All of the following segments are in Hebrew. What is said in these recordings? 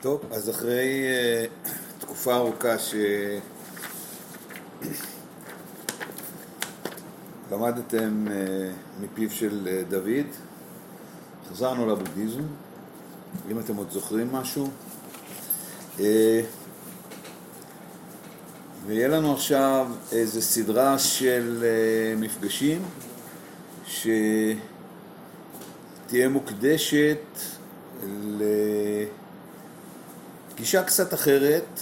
טוב, אז אחרי uh, תקופה ארוכה שלמדתם uh, מפיו של uh, דוד, חזרנו לבודהיזם, אם אתם עוד זוכרים משהו. Uh, ויהיה לנו עכשיו איזו סדרה של uh, מפגשים שתהיה מוקדשת גישה קצת אחרת,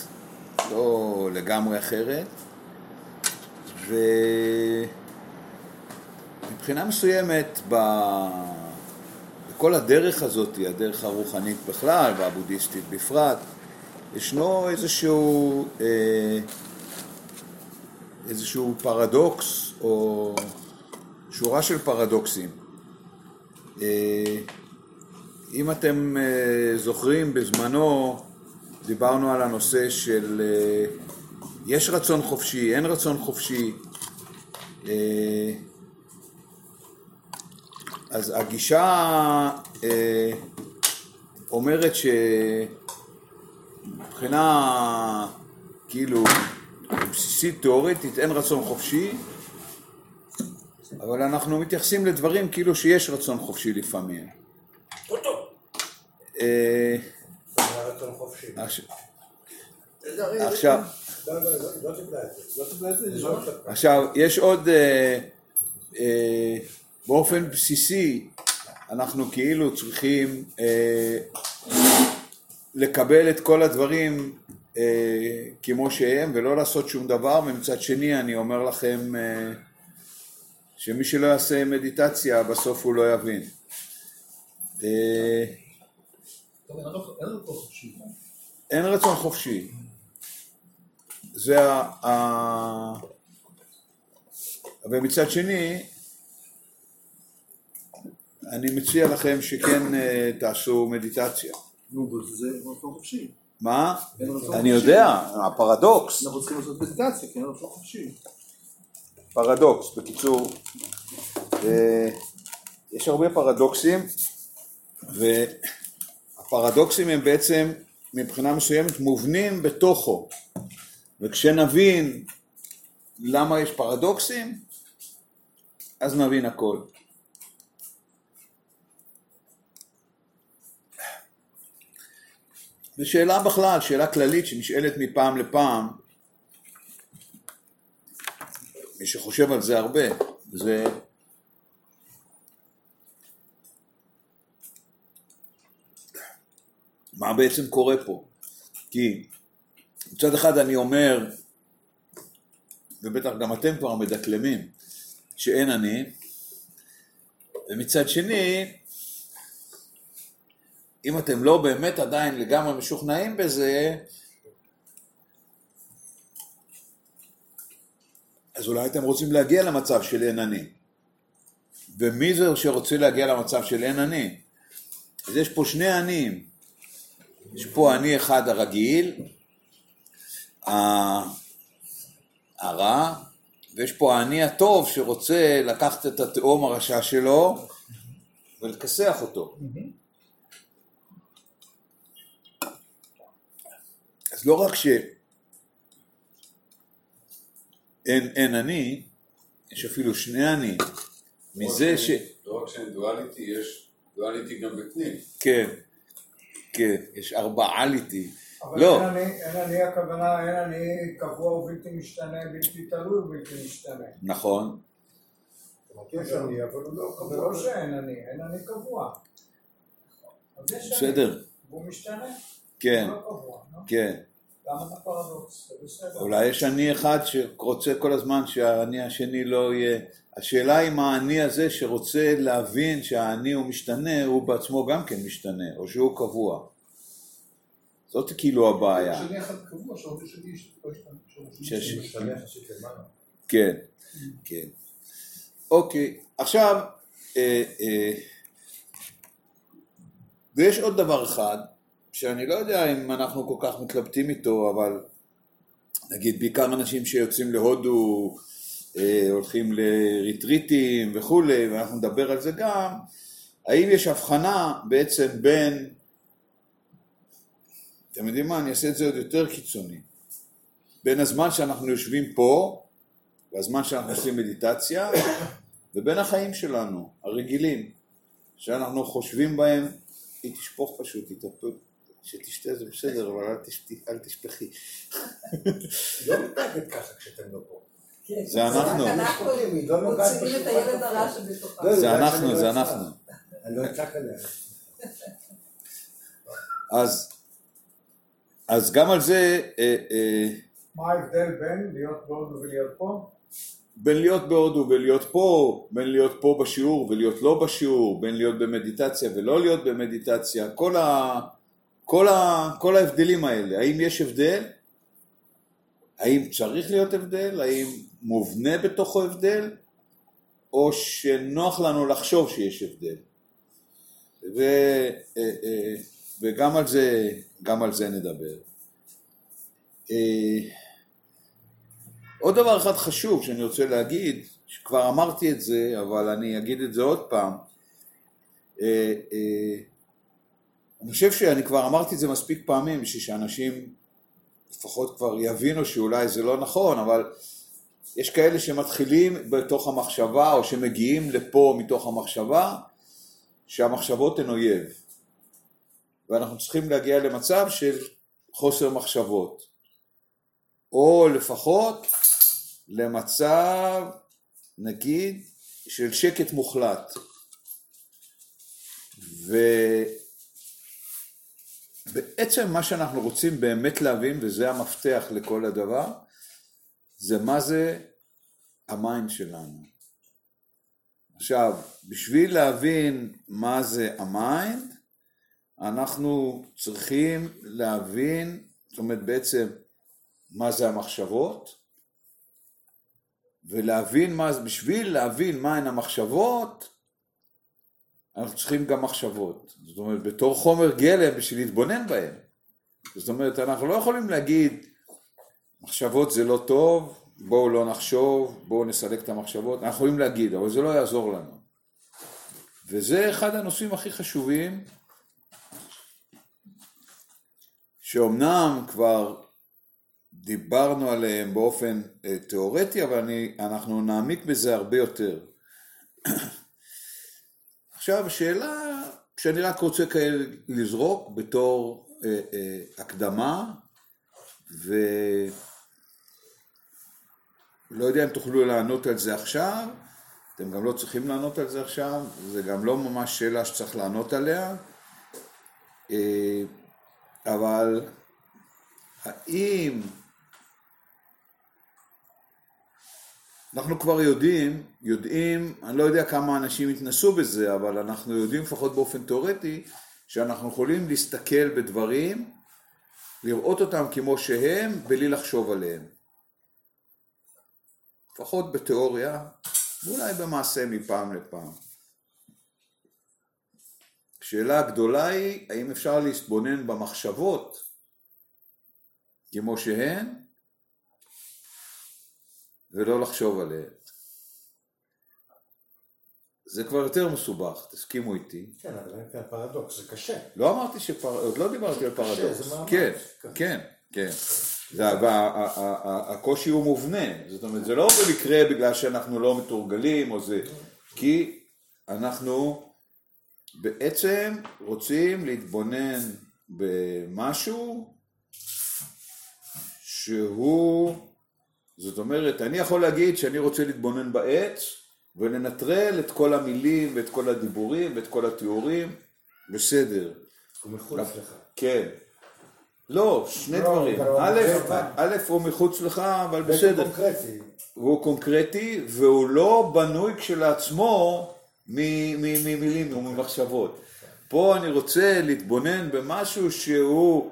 לא לגמרי אחרת, ומבחינה מסוימת בכל הדרך הזאת, הדרך הרוחנית בכלל והבודהיסטית בפרט, ישנו איזשהו, אה, איזשהו פרדוקס או שורה של פרדוקסים. אה, אם אתם אה, זוכרים, בזמנו דיברנו על הנושא של אה, יש רצון חופשי, אין רצון חופשי. אה, אז הגישה אה, אומרת שמבחינה כאילו בסיסית תיאורטית אין רצון חופשי, אבל אנחנו מתייחסים לדברים כאילו שיש רצון חופשי לפעמים. עכשיו, עכשיו, יש עוד, אה, אה, באופן בסיסי, אנחנו כאילו צריכים אה, לקבל את כל הדברים כמו שהם ולא לעשות שום דבר, ומצד שני אני אומר לכם שמי שלא יעשה מדיטציה בסוף הוא לא יבין. אין רצון חופשי. זה ה... ומצד שני, אני מציע לכם שכן אה, תעשו מדיטציה. נו, זה רצון חופשי. מה? אני יודע, הפרדוקס. אנחנו צריכים לעשות מדיטציה, כי אין רצון חופשי. פרדוקס, בקיצור. אה, יש הרבה פרדוקסים, והפרדוקסים הם בעצם מבחינה מסוימת מובנים בתוכו. וכשנבין למה יש פרדוקסים, אז נבין הכל. ושאלה בכלל, שאלה כללית שנשאלת מפעם לפעם, מי שחושב על זה הרבה, זה מה בעצם קורה פה? כי מצד אחד אני אומר, ובטח גם אתם כבר מדקלמים, שאין אני, ומצד שני, אם אתם לא באמת עדיין לגמרי משוכנעים בזה, אז אולי אתם רוצים להגיע למצב של אין אני. ומי זה שרוצה להגיע למצב של אין אני? אז יש פה שני עניים. יש פה אני אחד הרגיל, הרע, ויש פה האני הטוב שרוצה לקחת את התאום הרשע שלו ולכסח אותו. אז לא רק שאין אין אני, יש אפילו שני אני. מזה ש... לא רק שאין דואליטי, יש דואליטי גם בפנים. כן, כן, יש ארבעליטי. אבל לא. אין אני הכוונה, אין אני קבוע ובלתי משתנה, בלתי תלוי ובלתי משתנה. נכון. יש אני, אבל הוא לא קבוע. זה לא שאין אני, אין אני קבוע. בסדר. והוא משתנה. כן. לא כן. למה זה פרדוקס? זה בסדר. אולי יש אני אחד שרוצה כל הזמן שהאני השני לא יהיה. השאלה אם האני הזה שרוצה להבין שהאני הוא משתנה, הוא בעצמו גם כן משתנה, או שהוא קבוע. זאת כאילו הבעיה. שני כן, כן. אוקיי, עכשיו, אה, אה, ויש עוד דבר אחד, שאני לא יודע אם אנחנו כל כך מתלבטים איתו, אבל נגיד בעיקר אנשים שיוצאים להודו, אה, הולכים לריטריטים וכולי, ואנחנו נדבר על זה גם, האם יש הבחנה בעצם בין אתם יודעים מה, אני אעשה את זה עוד יותר קיצוני. בין הזמן שאנחנו יושבים פה, והזמן שאנחנו עושים מדיטציה, ובין החיים שלנו, הרגילים, שאנחנו חושבים בהם, היא תשפוך פשוט, היא תפול, שתשתה זה בסדר, אבל אל, תשפכי. לא מתנהגת ככה כשאתם לא פה. זה אנחנו. אנחנו היא לא נוגעת מוציאים את הילד הרע שבתוכה. לא, זה אנחנו, זה לא אנחנו. אצעק. אני לא אצעק עליה. אז, אז גם על זה, אה, אה, מה ההבדל בין להיות בהודו ולהיות פה? בין להיות בהודו ולהיות פה, בין להיות פה בשיעור ולהיות לא בשיעור, בין להיות במדיטציה ולא להיות במדיטציה, כל, ה, כל, ה, כל ההבדלים האלה, האם יש הבדל? האם צריך להיות הבדל? האם מובנה בתוכו הבדל? או שנוח לנו לחשוב שיש הבדל? ו, אה, אה, וגם על זה, גם על זה נדבר. אה, עוד דבר אחד חשוב שאני רוצה להגיד, שכבר אמרתי את זה, אבל אני אגיד את זה עוד פעם. אני חושב שאני כבר אמרתי את זה מספיק פעמים בשביל שאנשים לפחות כבר יבינו שאולי זה לא נכון, אבל יש כאלה שמתחילים בתוך המחשבה או שמגיעים לפה מתוך המחשבה שהמחשבות הן אויב. ואנחנו צריכים להגיע למצב של חוסר מחשבות. או לפחות למצב, נגיד, של שקט מוחלט. ובעצם מה שאנחנו רוצים באמת להבין, וזה המפתח לכל הדבר, זה מה זה ה mind שלנו. עכשיו, בשביל להבין מה זה ה mind, אנחנו צריכים להבין, זאת אומרת בעצם מה זה המחשבות, ולהבין מה בשביל להבין מהן המחשבות, אנחנו צריכים גם מחשבות. זאת אומרת, בתור חומר גלם בשביל להתבונן בהן. זאת אומרת, אנחנו לא יכולים להגיד, מחשבות זה לא טוב, בואו לא נחשוב, בואו נסלק את המחשבות, אנחנו יכולים להגיד, אבל זה לא יעזור לנו. וזה אחד הנושאים הכי חשובים, שאומנם כבר דיברנו עליהם באופן אה, תיאורטי, אבל אני, אנחנו נעמיק בזה הרבה יותר. עכשיו, שאלה שאני רק רוצה כאלה לזרוק בתור אה, אה, הקדמה, ולא יודע אם תוכלו לענות על זה עכשיו, אתם גם לא צריכים לענות על זה עכשיו, זה גם לא ממש שאלה שצריך לענות עליה, אה, אבל האם אנחנו כבר יודעים, יודעים, אני לא יודע כמה אנשים התנסו בזה, אבל אנחנו יודעים לפחות באופן תיאורטי, שאנחנו יכולים להסתכל בדברים, לראות אותם כמו שהם, בלי לחשוב עליהם. לפחות בתיאוריה, ואולי במעשה מפעם לפעם. השאלה הגדולה היא, האם אפשר להתבונן במחשבות כמו שהן, ולא לחשוב עליהן. זה כבר יותר מסובך, תסכימו איתי. כן, אבל כאן פרדוקס, זה קשה. לא אמרתי שפר... עוד לא דיברתי על פרדוקס. זה. כן, כן. כן, כן. זה- הקושי הוא מובנה, זאת אומרת, זה לא במקרה בגלל שאנחנו לא מתורגלים או זה, כי אנחנו בעצם רוצים להתבונן במשהו שהוא, זאת אומרת, אני יכול להגיד שאני רוצה להתבונן בעץ ולנטרל את כל המילים ואת כל הדיבורים ואת כל התיאורים, בסדר. הוא מחוץ לך. כן. לא, שני לא, דברים. הוא א', הוא מחוץ לך, אבל בסדר. והוא קונקרטי, והוא לא בנוי כשלעצמו ממילים וממחשבות. פה אני רוצה להתבונן במשהו שהוא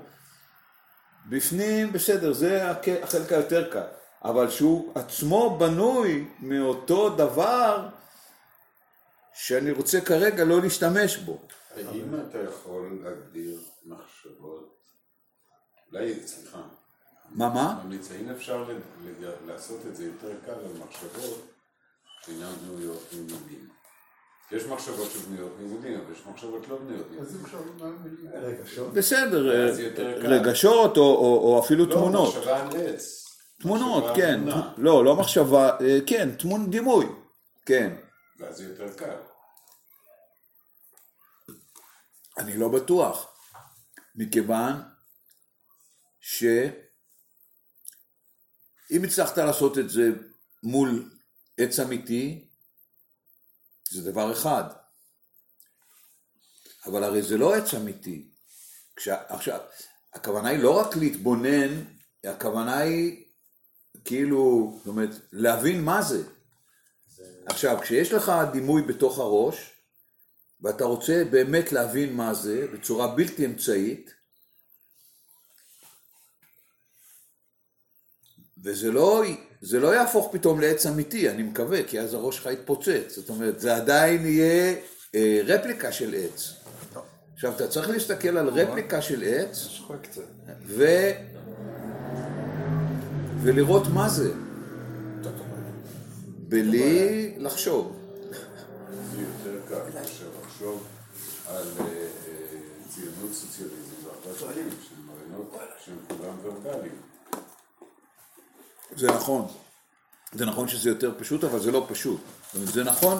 בפנים, בסדר, זה החלק היותר קל. אבל שהוא עצמו בנוי מאותו דבר שאני רוצה כרגע לא להשתמש בו. האם אתה יכול להגדיר מחשבות, אולי, סליחה, מה, מה? ממליץ, האם אפשר ל- ל- לעשות את זה יותר קל על מחשבות שאינן בנויות ממילים? יש מחשבות שבנויות מעיבודים, אבל יש מחשבות לא בנויות? רגשות. בסדר, קל. רגשות או, אפילו לא, תמונות. מחשבה על עץ. תמונות, כן. לא, לא מחשבה, אה, כן, תמון, דימוי. כן. ואז זה יותר קל. אני לא בטוח, מכיוון שאם הצלחת לעשות את זה מול עץ אמיתי, זה דבר אחד. אבל הרי זה לא עץ אמיתי. כשה, עכשיו, הכוונה היא לא רק להתבונן, הכוונה היא כאילו, זאת אומרת, להבין מה זה. עכשיו, כשיש לך דימוי בתוך הראש, ואתה רוצה באמת להבין מה זה בצורה בלתי אמצעית, וזה לא, זה לא יהפוך פתאום לעץ אמיתי, אני מקווה, כי אז הראש שלך יתפוצץ. זאת אומרת, זה עדיין יהיה אה, רפליקה של עץ. עכשיו, אתה צריך להסתכל על רפליקה של עץ. ו... ולראות מה זה, בלי לחשוב. זה יותר קל מאשר לחשוב על אה, אה, ציונות, סוציאליזם חיים, שהן רעיונות שהן כולם ורבליים. זה נכון. זה נכון שזה יותר פשוט, אבל זה לא פשוט. זאת אומרת, זה נכון.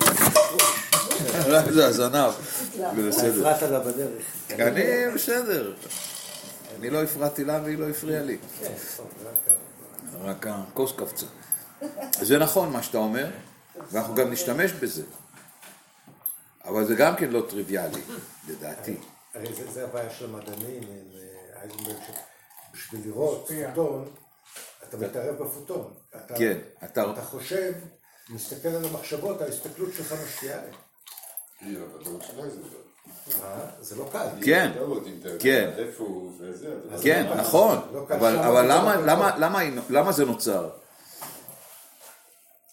זה הזנב. זה בסדר. הפרעת לה בדרך. אני בסדר. אני לא הפרעתי לה והיא לא הפריעה לי. רק הכוס קפצה. זה נכון מה שאתה אומר, ואנחנו גם נשתמש בזה. אבל זה גם כן לא טריוויאלי, לדעתי. הרי זה- זה הבעיה של המדענים, אה, אייזנברג, שבשביל לראות פוטון, אתה מתערב בפוטון. אתה- כן, אתה- אתה חושב, מסתכל על המחשבות, ההסתכלות שלך משפיעה עליהן. זה לא קל. כן, כן. כן, נכון. לא אבל למה- לא. למה- למה היא- למה זה נוצר?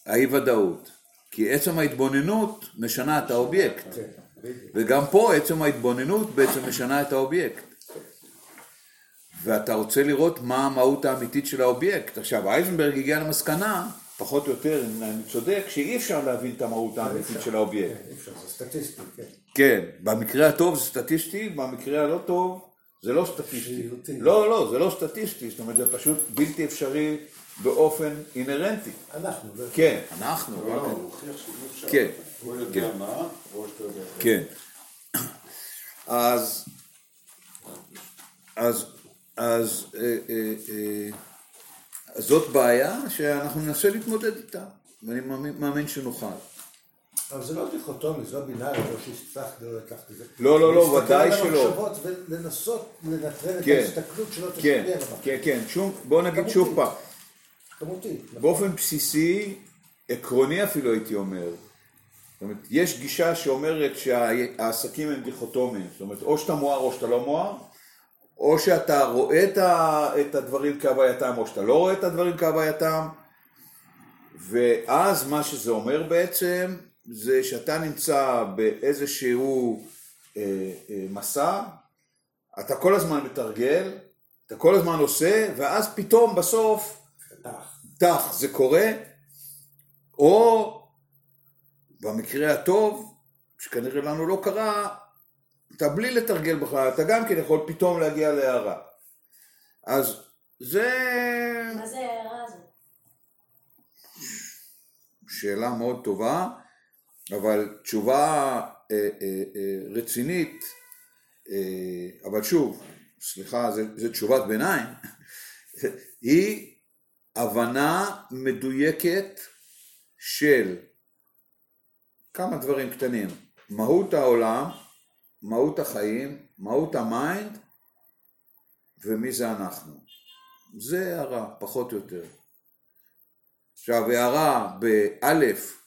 האי ודאות. כי עצם ההתבוננות משנה את האובייקט. כן. וגם פה עצם ההתבוננות בעצם משנה את האובייקט. ואתה רוצה לראות מה המהות האמיתית של האובייקט. עכשיו, הייזנברג הגיע למסקנה, פחות או יותר, אם אני צודק, שאי אפשר להבין את המהות האמיתית של האובייקט. כן, אי אפשר, זה סטטיסטי, כן. כן, במקרה הטוב זה סטטיסטי, במקרה הלא טוב זה לא סטטיסטי. לא, לא, זה לא סטטיסטי, זאת אומרת, זה פשוט בלתי אפשרי באופן אינהרנטי. אנחנו, לא- כן, אנחנו. לא, אפשר. כן. הוא יודע כן. מה, או שאתה יודע. כן. אז, אז, אז, אה, אה, אה, אז זאת בעיה שאנחנו ננסה להתמודד איתה, ואני מאמין, מאמין שנוכל. אבל זה לא דיכוטומי, זה לא בינארי, לא שהצלחת לא לקחת את זה. לא, לא, לא, ודאי להסתכל על שלא. המחשבות ולנסות לנטרל את כן. ההסתכלות שלא כן, תשפיע עליו. כן, כן, שום, בוא נגיד שוב פעם, כמותית. באופן בסיסי, עקרוני אפילו הייתי אומר, זאת אומרת, יש גישה שאומרת שהעסקים הם דיכוטומיים, זאת אומרת, או שאתה מואר או שאתה לא מואר, או שאתה רואה את, הדברים כהווייתם או שאתה לא רואה את הדברים כהווייתם, ואז מה שזה אומר בעצם, זה שאתה נמצא באיזשהו אה, אה, מסע, אתה כל הזמן מתרגל, אתה כל הזמן עושה, ואז פתאום בסוף. טח, זה קורה, או במקרה הטוב, שכנראה לנו לא קרה, אתה בלי לתרגל בכלל, אתה גם כן יכול פתאום להגיע להערה. אז זה מה זה ההערה הזאת? שאלה מאוד טובה, אבל תשובה אה, אה, אה, רצינית, אה, אבל שוב, סליחה, זו תשובת ביניים, היא הבנה מדויקת של כמה דברים קטנים, מהות העולם, מהות החיים, מהות ה mind ומי זה אנחנו. זה הארה, פחות או יותר. עכשיו, הארה באלף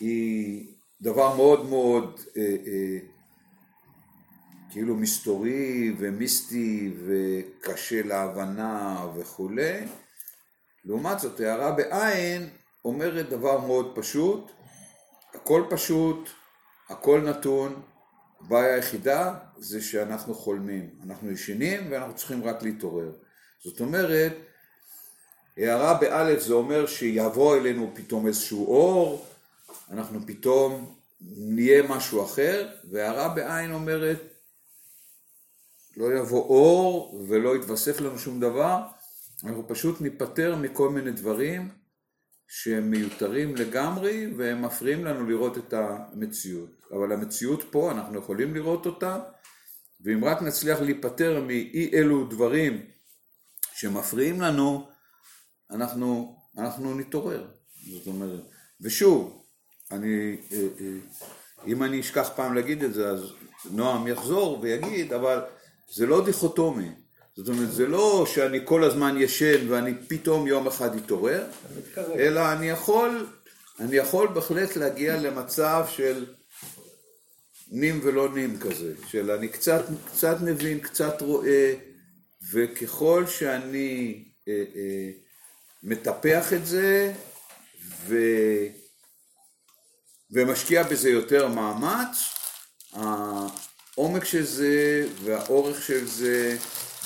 היא דבר מאוד מאוד אה, אה, כאילו מסתורי ומיסטי וקשה להבנה וכולי. לעומת זאת, הערה בעין אומרת דבר מאוד פשוט, הכל פשוט, הכל נתון, הבעיה היחידה זה שאנחנו חולמים, אנחנו ישנים ואנחנו צריכים רק להתעורר. זאת אומרת, הערה באלף זה אומר שיבוא אלינו פתאום איזשהו אור, אנחנו פתאום נהיה משהו אחר, והערה בעין אומרת, לא יבוא אור ולא יתווסף לנו שום דבר, אנחנו פשוט ניפטר מכל מיני דברים שהם מיותרים לגמרי והם מפריעים לנו לראות את המציאות. אבל המציאות פה, אנחנו יכולים לראות אותה, ואם רק נצליח להיפטר מאי אלו דברים שמפריעים לנו, אנחנו, אנחנו נתעורר. זאת אומרת, ושוב, אני, אה, אה, אם אני אשכח פעם להגיד את זה, אז נועם יחזור ויגיד, אבל זה לא דיכוטומי. זאת אומרת, זה לא שאני כל הזמן ישן ואני פתאום יום אחד אתעורר, אלא אני יכול, אני יכול בהחלט להגיע למצב של נים ולא נים כזה, של אני קצת, קצת מבין, קצת רואה, וככל שאני אה, אה, מטפח את זה ו, ומשקיע בזה יותר מאמץ, העומק של זה והאורך של זה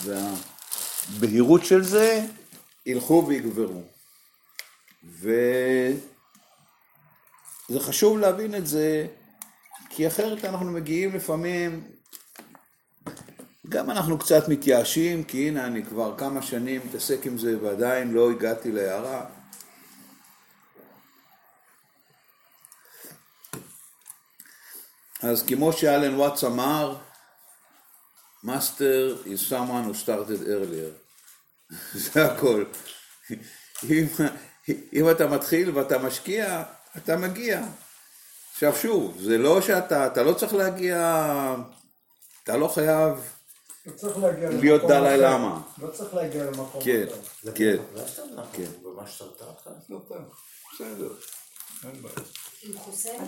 והבהירות של זה ילכו ויגברו. וזה חשוב להבין את זה, כי אחרת אנחנו מגיעים לפעמים, גם אנחנו קצת מתייאשים, כי הנה אני כבר כמה שנים מתעסק עם זה ועדיין לא הגעתי להערה. אז כמו שאלן וואטס אמר, Master is someone who started earlier. זה הכל. אם, אם אתה מתחיל ואתה משקיע, אתה מגיע. עכשיו שוב, זה לא שאתה, אתה לא צריך להגיע, אתה לא חייב לא צריך להגיע להיות דלאי. למה. לא צריך להגיע למקום כן, אחר. כן, כן. ממש אותך? בסדר. עם חוסיין?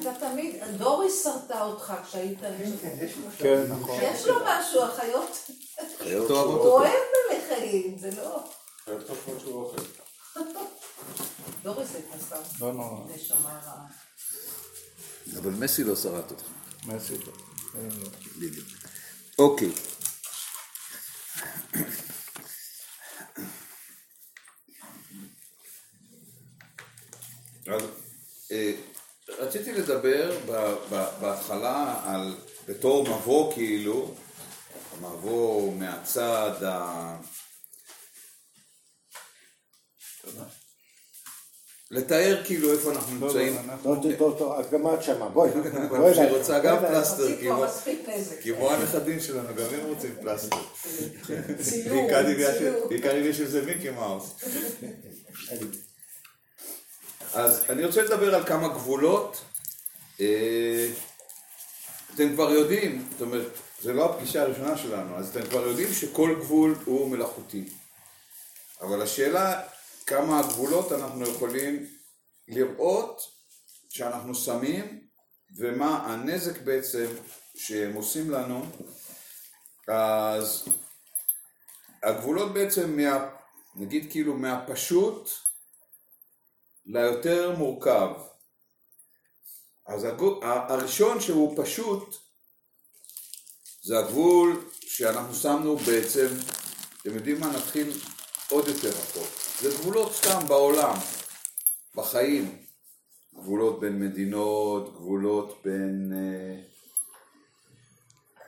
אתה תמיד, דוריס שרתה אותך כשהיית... כן, נכון. יש לו משהו, החיות, חיות הוא. אוהב בעלי חיים, זה לא... חייב תופעות שהוא אוכל. דוריס הייתה סתם לא נורא. נשמה רעה. אבל מסי לא שרט אותך. מסי לא. בדיוק. אוקיי. אז אה, רציתי לדבר בהתחלה על, בתור מבוא כאילו, מבוא מהצד ה... לתאר כאילו איפה אנחנו נמצאים. לא, אנחנו... טוב, טוב, טוב, את גם את שמה, בואי. שהיא רוצה גם פלסטר, כמו- הנכדים שלנו, גם הם רוצים פלסטר. ציור, ציור. בעיקר אם יש איזה מיקי מאוס. אז אני רוצה לדבר על כמה גבולות. אה, אתם כבר יודעים, זאת אומרת, זו לא הפגישה הראשונה שלנו, אז אתם כבר יודעים שכל גבול הוא מלאכותי. אבל השאלה, כמה הגבולות אנחנו יכולים לראות שאנחנו שמים, ומה הנזק בעצם שהם עושים לנו. אז הגבולות בעצם, מה, נגיד כאילו מהפשוט ליותר מורכב. אז הגו- הראשון שהוא פשוט זה הגבול שאנחנו שמנו בעצם, אתם יודעים מה? נתחיל עוד יותר רחוק. זה גבולות סתם בעולם, בחיים. גבולות בין מדינות, גבולות בין אה,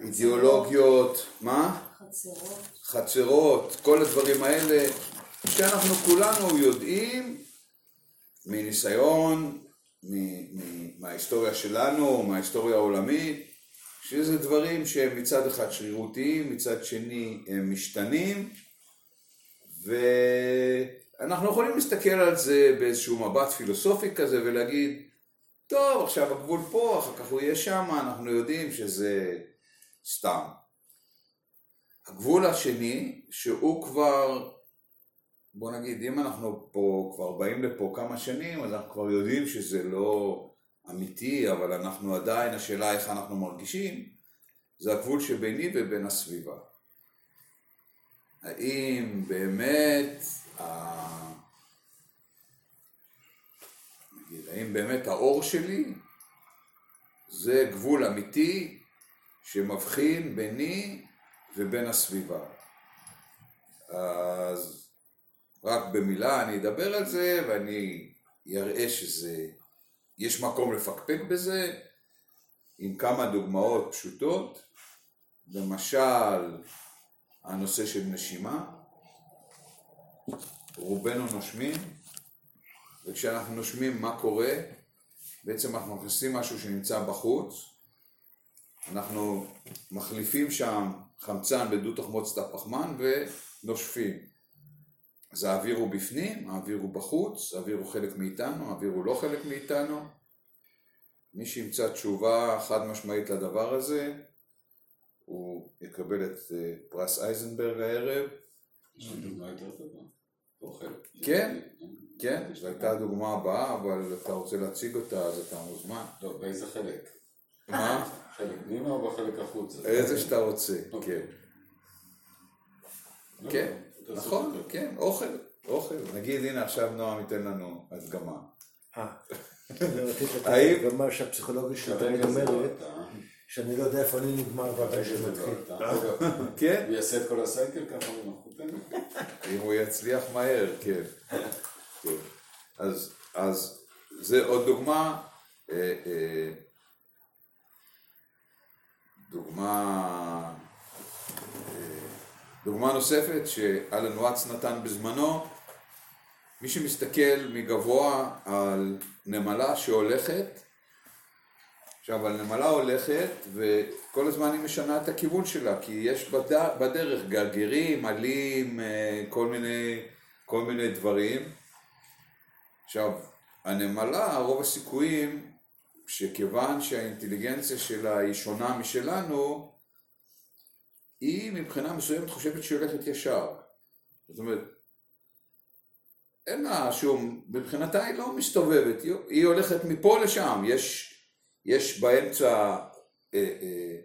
אידיאולוגיות, מה? חצרות. חצרות, כל הדברים האלה, שאנחנו כולנו יודעים מניסיון, מההיסטוריה שלנו, מההיסטוריה העולמית, שזה דברים שהם מצד אחד שרירותיים, מצד שני הם משתנים, ואנחנו יכולים להסתכל על זה באיזשהו מבט פילוסופי כזה ולהגיד, טוב, עכשיו הגבול פה, אחר כך הוא יהיה שם, אנחנו יודעים שזה סתם. הגבול השני, שהוא כבר, בוא נגיד, אם אנחנו פה כבר באים לפה כמה שנים, אז אנחנו כבר יודעים שזה לא אמיתי, אבל אנחנו עדיין, השאלה איך אנחנו מרגישים, זה הגבול שביני ובין הסביבה. האם באמת, ה... נגיד, האם באמת האור שלי זה גבול אמיתי שמבחין ביני ובין הסביבה. אז רק במילה אני אדבר על זה ואני אראה שזה, יש מקום לפקפק בזה, עם כמה דוגמאות פשוטות, למשל הנושא של נשימה, רובנו נושמים, וכשאנחנו נושמים מה קורה? בעצם אנחנו מכניסים משהו שנמצא בחוץ, אנחנו מחליפים שם חמצן בדו תחמוצת הפחמן ונושפים. אז האוויר הוא בפנים, האוויר הוא בחוץ, האוויר הוא חלק מאיתנו, האוויר הוא לא חלק מאיתנו. מי שימצא תשובה חד משמעית לדבר הזה, הוא יקבל את אה, פרס אייזנברג הערב. כן, כן, זו הייתה הדוגמה הבאה, אבל אתה רוצה להציג אותה, אז אתה מוזמן. לא, באיזה חלק? מה? חלק פנימה או בחלק החוצה? איזה שאתה רוצה, אוקיי. כן. לא, כן, תעשו נכון. כן, אוכל, אוכל. נגיד, הנה עכשיו נועם ייתן לנו הדגמה. אה, אני רציתי לתת האם- הדגמה שהפסיכולוגית שלי תמיד לא אומרת. שאני לא יודע איפה אני נגמר זה שלי לא כן, הוא יעשה את כל הסייקל ככה? אם הוא יצליח מהר, כן. כן. אז, אז זה עוד דוגמה, אה, אה, דוגמה, דוגמה נוספת שאלן וואטס נתן בזמנו, מי שמסתכל מגבוה על נמלה שהולכת, עכשיו על נמלה הולכת וכל הזמן היא משנה את הכיוון שלה כי יש בד... בדרך גרגירים, עלים, אה, כל מיני, כל מיני דברים. עכשיו, הנמלה, רוב הסיכויים שכיוון שהאינטליגנציה שלה היא שונה משלנו, היא מבחינה מסוימת חושבת שהיא הולכת ישר. זאת אומרת, אין לה שום, מבחינתה היא לא מסתובבת, היא, היא הולכת מפה לשם, יש, יש באמצע, אה, אה,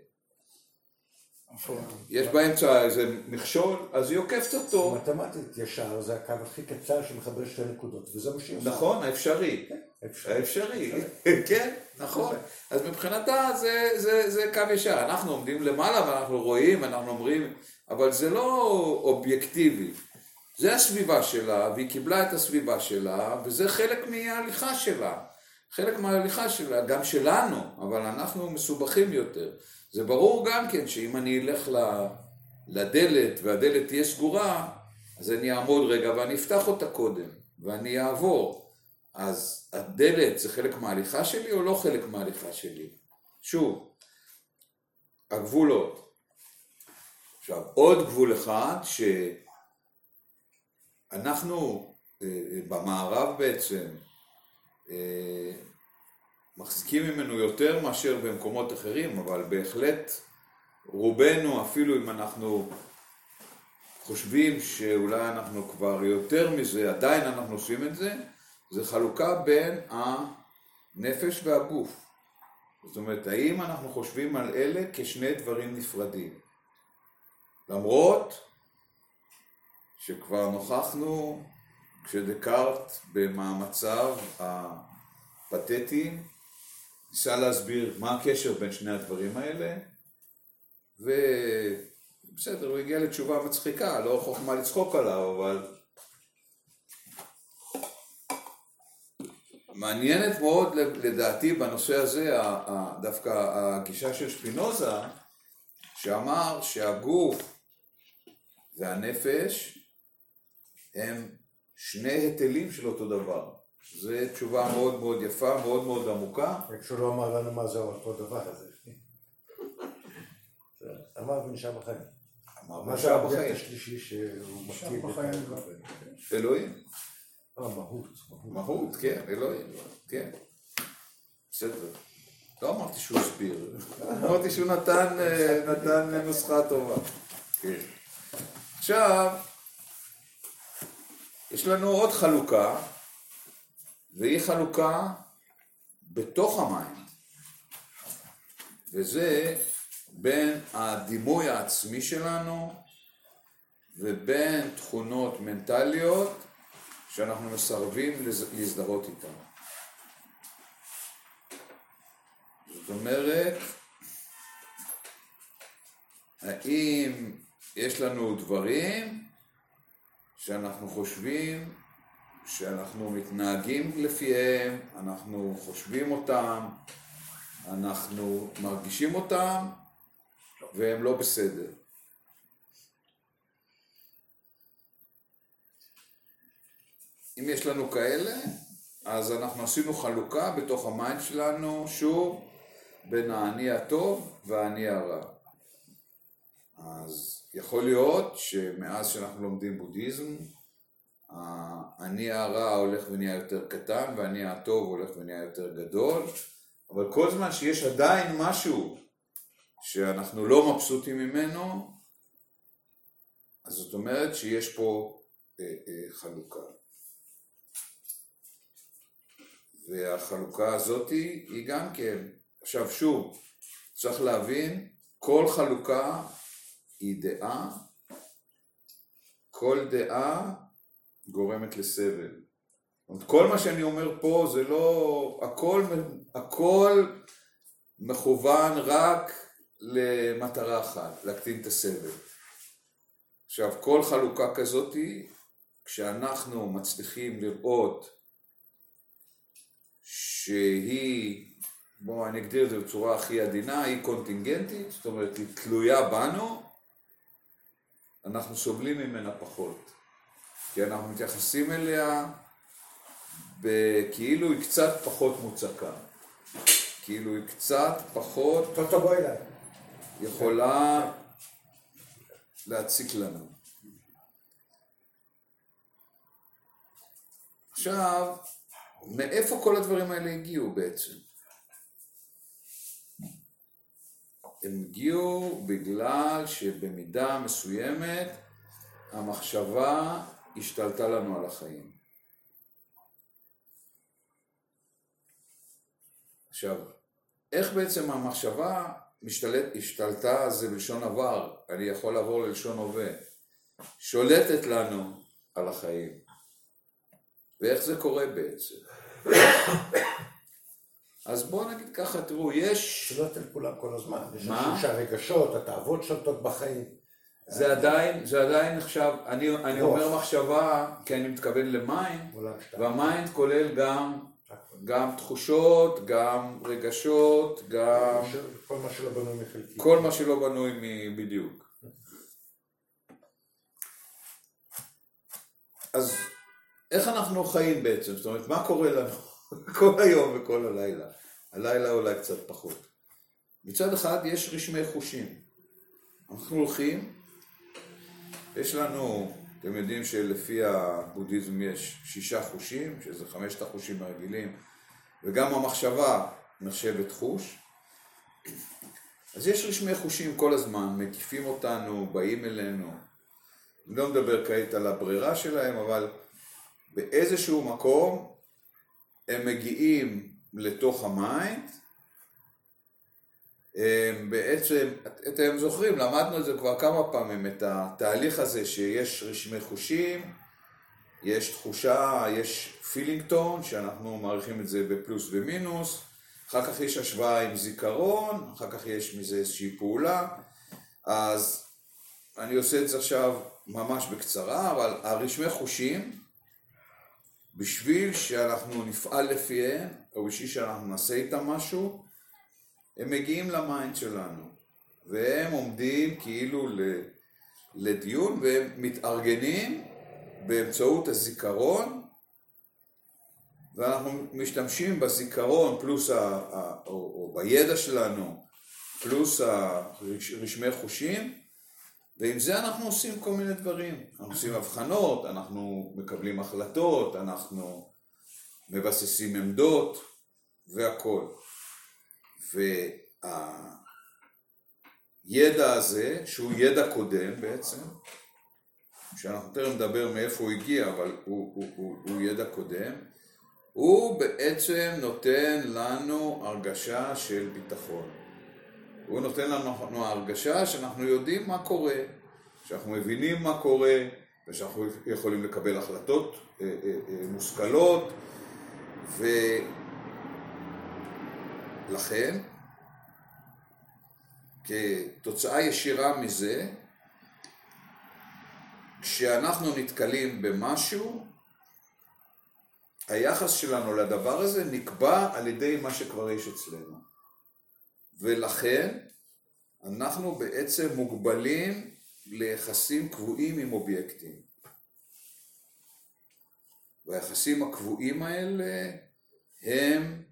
יש באמצע איזה מכשול, אז היא עוקפת אותו. מתמטית ישר זה הקו הכי קצר שמחבר שתי נקודות, וזה מה שהיא עושה. נכון, האפשרי. אפשר. האפשרי, כן, נכון. אז מבחינתה זה קו ישר. אנחנו עומדים למעלה ואנחנו רואים, אנחנו אומרים, אבל זה לא אובייקטיבי. זה הסביבה שלה, והיא קיבלה את הסביבה שלה, וזה חלק מההליכה שלה. חלק מההליכה שלה, גם שלנו, אבל אנחנו מסובכים יותר. זה ברור גם כן שאם אני אלך לדלת והדלת תהיה סגורה, אז אני אעמוד רגע ואני אפתח אותה קודם, ואני אעבור. אז הדלת זה חלק מההליכה שלי או לא חלק מההליכה שלי? שוב, הגבולות. עכשיו, עוד גבול אחד שאנחנו אה, אה, במערב בעצם אה, מחזיקים ממנו יותר מאשר במקומות אחרים, אבל בהחלט רובנו, אפילו אם אנחנו חושבים שאולי אנחנו כבר יותר מזה, עדיין אנחנו עושים את זה, זה חלוקה בין הנפש והגוף. זאת אומרת, האם אנחנו חושבים על אלה כשני דברים נפרדים? למרות שכבר נוכחנו כשדקארט במאמציו הפתטיים ניסה להסביר מה הקשר בין שני הדברים האלה ובסדר, הוא הגיע לתשובה מצחיקה, לא חוכמה לצחוק עליו, אבל מעניינת מאוד לדעתי בנושא הזה דווקא הגישה של שפינוזה שאמר שהגוף והנפש הם שני היטלים של אותו דבר. זו תשובה מאוד מאוד יפה, מאוד מאוד עמוקה. רק שהוא לא אמר לנו מה זה אותו דבר הזה. אמר ונשאר בחיים. אמר מה זה נשאר האובייקט בחיים. השלישי שהוא מרכיב את גם. אלוהים. אה, מהות. מהות. מהות, כן, אלוהים, כן. בסדר. לא אמרתי שהוא הסביר, אמרתי שהוא נתן, אה, נתן נוסחה טובה. כן. עכשיו, יש לנו עוד חלוקה, והיא חלוקה בתוך המים. וזה בין הדימוי העצמי שלנו ובין תכונות מנטליות שאנחנו מסרבים להזדהות איתן. זאת אומרת, האם יש לנו דברים שאנחנו חושבים שאנחנו מתנהגים לפיהם, אנחנו חושבים אותם, אנחנו מרגישים אותם והם לא בסדר. אם יש לנו כאלה, אז אנחנו עשינו חלוקה בתוך ה mind שלנו, שוב, בין האני הטוב והאני הרע. אז יכול להיות שמאז שאנחנו לומדים בודהיזם, האני הרע הולך ונהיה יותר קטן והאני הטוב הולך ונהיה יותר גדול, אבל כל זמן שיש עדיין משהו שאנחנו לא מבסוטים ממנו, אז זאת אומרת שיש פה אה, אה, חלוקה. והחלוקה הזאת היא גם כן, עכשיו שוב, צריך להבין, כל חלוקה היא דעה, כל דעה גורמת לסבל. כל מה שאני אומר פה זה לא, הכל, הכל מכוון רק למטרה אחת, להקטין את הסבל. עכשיו, כל חלוקה כזאת, כשאנחנו מצליחים לראות שהיא, בואו אני אגדיר את זה בצורה הכי עדינה, היא קונטינגנטית, זאת אומרת היא תלויה בנו, אנחנו סובלים ממנה פחות. כי אנחנו מתייחסים אליה כאילו היא קצת פחות מוצקה. כאילו היא קצת פחות... יכולה להציק לנו. עכשיו, מאיפה כל הדברים האלה הגיעו בעצם? הם הגיעו בגלל שבמידה מסוימת המחשבה השתלטה לנו על החיים. עכשיו, איך בעצם המחשבה משתלט, השתלטה, זה בלשון עבר, אני יכול לעבור ללשון הווה, שולטת לנו על החיים. ואיך זה קורה בעצם? אז בואו נגיד ככה, תראו, יש... לא אצל כולם כל הזמן. יש מה? אנשים שהרגשות, התאוות שולטות בחיים. זה עדיין, זה עדיין עכשיו, אני, אני. אומר מחשבה, כי אני מתכוון ל mind. וה mind כולל גם, גם תחושות, גם רגשות, גם כל מה שלא בנוי מחלקי. כל מה שלא בנוי מ- בדיוק. אז איך אנחנו חיים בעצם? זאת אומרת, מה קורה לנו כל היום וכל הלילה? הלילה אולי קצת פחות. מצד אחד יש רשמי חושים. אנחנו הולכים, יש לנו, אתם יודעים שלפי הבודהיזם יש שישה חושים, שזה חמשת החושים הרגילים, וגם המחשבה נחשבת חוש. אז יש רשמי חושים כל הזמן, מקיפים אותנו, באים אלינו. אני לא מדבר כעת על הברירה שלהם, אבל באיזשהו מקום הם מגיעים לתוך ה mind. הם בעצם, אתם זוכרים, למדנו את זה כבר כמה פעמים, את התהליך הזה שיש רשמי חושים, יש תחושה, יש feeling tone, שאנחנו מעריכים את זה בפלוס ומינוס, אחר כך יש השוואה עם זיכרון, אחר כך יש מזה איזושהי פעולה, אז אני עושה את זה עכשיו ממש בקצרה, אבל הרשמי חושים, בשביל שאנחנו נפעל לפיהם, או בשביל שאנחנו נעשה איתם משהו, הם מגיעים ל mind שלנו, והם עומדים כאילו לדיון, והם מתארגנים באמצעות הזיכרון, ואנחנו משתמשים בזיכרון פלוס, ה, ה, או, או בידע שלנו, פלוס הרשמי חושים, ועם זה אנחנו עושים כל מיני דברים. אנחנו עושים הבחנות, אנחנו מקבלים החלטות, אנחנו מבססים עמדות, והכל. והידע הזה, שהוא ידע קודם בעצם, שאנחנו תכף נדבר מאיפה הוא הגיע, אבל הוא, הוא, הוא, הוא ידע קודם, הוא בעצם נותן לנו הרגשה של ביטחון. הוא נותן לנו הרגשה שאנחנו יודעים מה קורה, שאנחנו מבינים מה קורה, ושאנחנו יכולים לקבל החלטות אה, אה, אה, מושכלות, ולכן, כתוצאה ישירה מזה, כשאנחנו נתקלים במשהו, היחס שלנו לדבר הזה נקבע על ידי מה שכבר יש אצלנו. ולכן אנחנו בעצם מוגבלים ליחסים קבועים עם אובייקטים. והיחסים הקבועים האלה הם,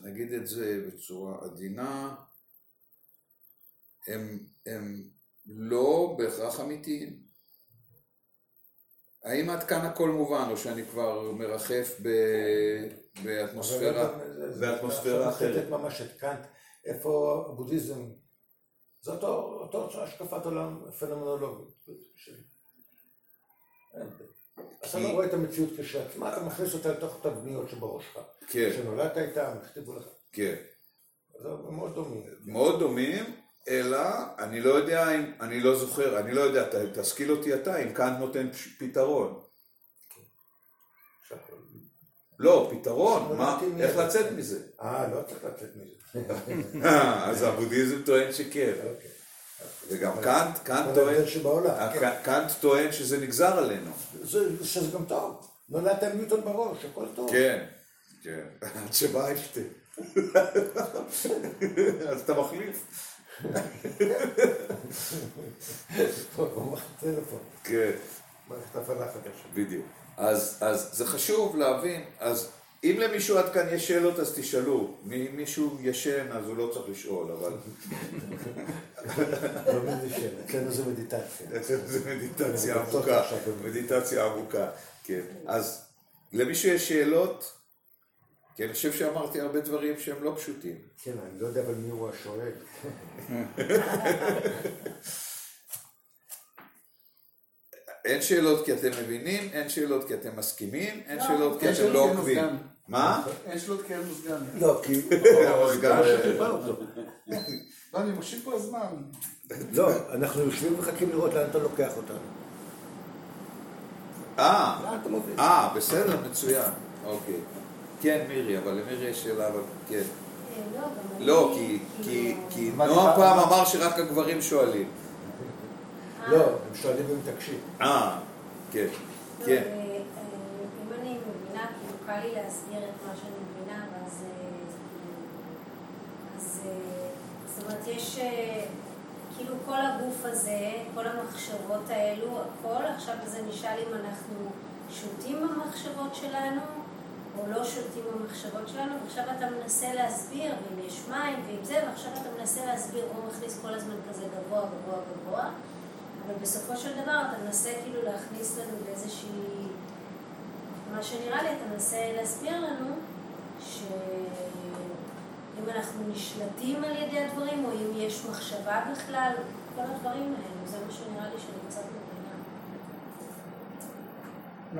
נגיד את זה בצורה עדינה, הם, הם לא בהכרח אמיתיים. האם עד כאן הכל מובן, או שאני כבר מרחף ב... באטמוספירה, באטמוספירה אחרת? לתת ממש את קאנט, איפה הבודהיזם, זה אותו, אותו השקפת עולם פנומנולוגית. אתה לא רואה את המציאות כשלעצמה, אתה מכניס אותה לתוך התבניות שבראש שלך. כן. כשנולדת איתם, הכתיבו לך. כן. זה מאוד דומים. מאוד דומים, אלא אני לא יודע אם, אני לא זוכר, אני לא יודע, תשכיל אותי אתה אם קאנט נותן פתרון. לא, פתרון, מה. איך לצאת מזה? אה, לא צריך לצאת מזה. אז הבודהיזם טוען שכן. וגם קאנט, קאנט טוען, שבעולם. כן. קאנט- טוען שזה נגזר עלינו. זה- שזה גם טוב. נולדת עם ניוטון בראש, הכל טוב. כן, כן. עד שבא איינשטיין. אז אתה מחליף. הוא מחליט טלפון. כן. מערכת הפעלה חדשה. בדיוק. אז זה חשוב להבין, אז אם למישהו עד כאן יש שאלות אז תשאלו, אם מישהו ישן אז הוא לא צריך לשאול, אבל לא אצלנו זה מדיטציה. זה מדיטציה עמוקה. מדיטציה עמוקה, כן. אז למישהו יש שאלות? כי אני חושב שאמרתי הרבה דברים שהם לא פשוטים. כן, אני לא יודע אבל מי הוא השואל. אין שאלות כי אתם מבינים, אין שאלות כי אתם מסכימים, אין שאלות כי אתם לא עוקבים. מה? אין שאלות כי אין מוסגן. לא, כי... לא, אני מושיב כל הזמן. לא, אנחנו יושבים ומחכים לראות לאן אתה לוקח אותנו. אה? אה, בסדר, מצוין. אוקיי. כן, מירי, אבל למירי יש שאלה, אבל כן. אה, לא, אני... לא, כי, נועם דיברת? פעם אמר שרק הגברים שואלים. לא, הם שואלים אם תקשיב. אה, כן, לא, כן. אה, אה, אם אני מבינה, כאילו קל לי להסביר את מה שאני מבינה, ואז... אז... אה, זאת אומרת, יש... כאילו כל הגוף הזה, כל המחשבות האלו, הכל, עכשיו זה נשאל אם אנחנו שולטים במחשבות שלנו, או לא שולטים במחשבות שלנו, ועכשיו אתה מנסה להסביר, ואם יש מים, ואם זה, ועכשיו אתה מנסה להסביר, הוא מכניס כל הזמן כזה גבוה, גבוה, גבוה, אבל בסופו של דבר אתה מנסה כאילו להכניס לנו באיזושהי... מה שנראה לי, אתה מנסה להסביר לנו שאם אנחנו נשלטים על ידי הדברים, או אם יש מחשבה בכלל, כל הדברים האלו, זה מה שנראה לי שאני קצת מבינה.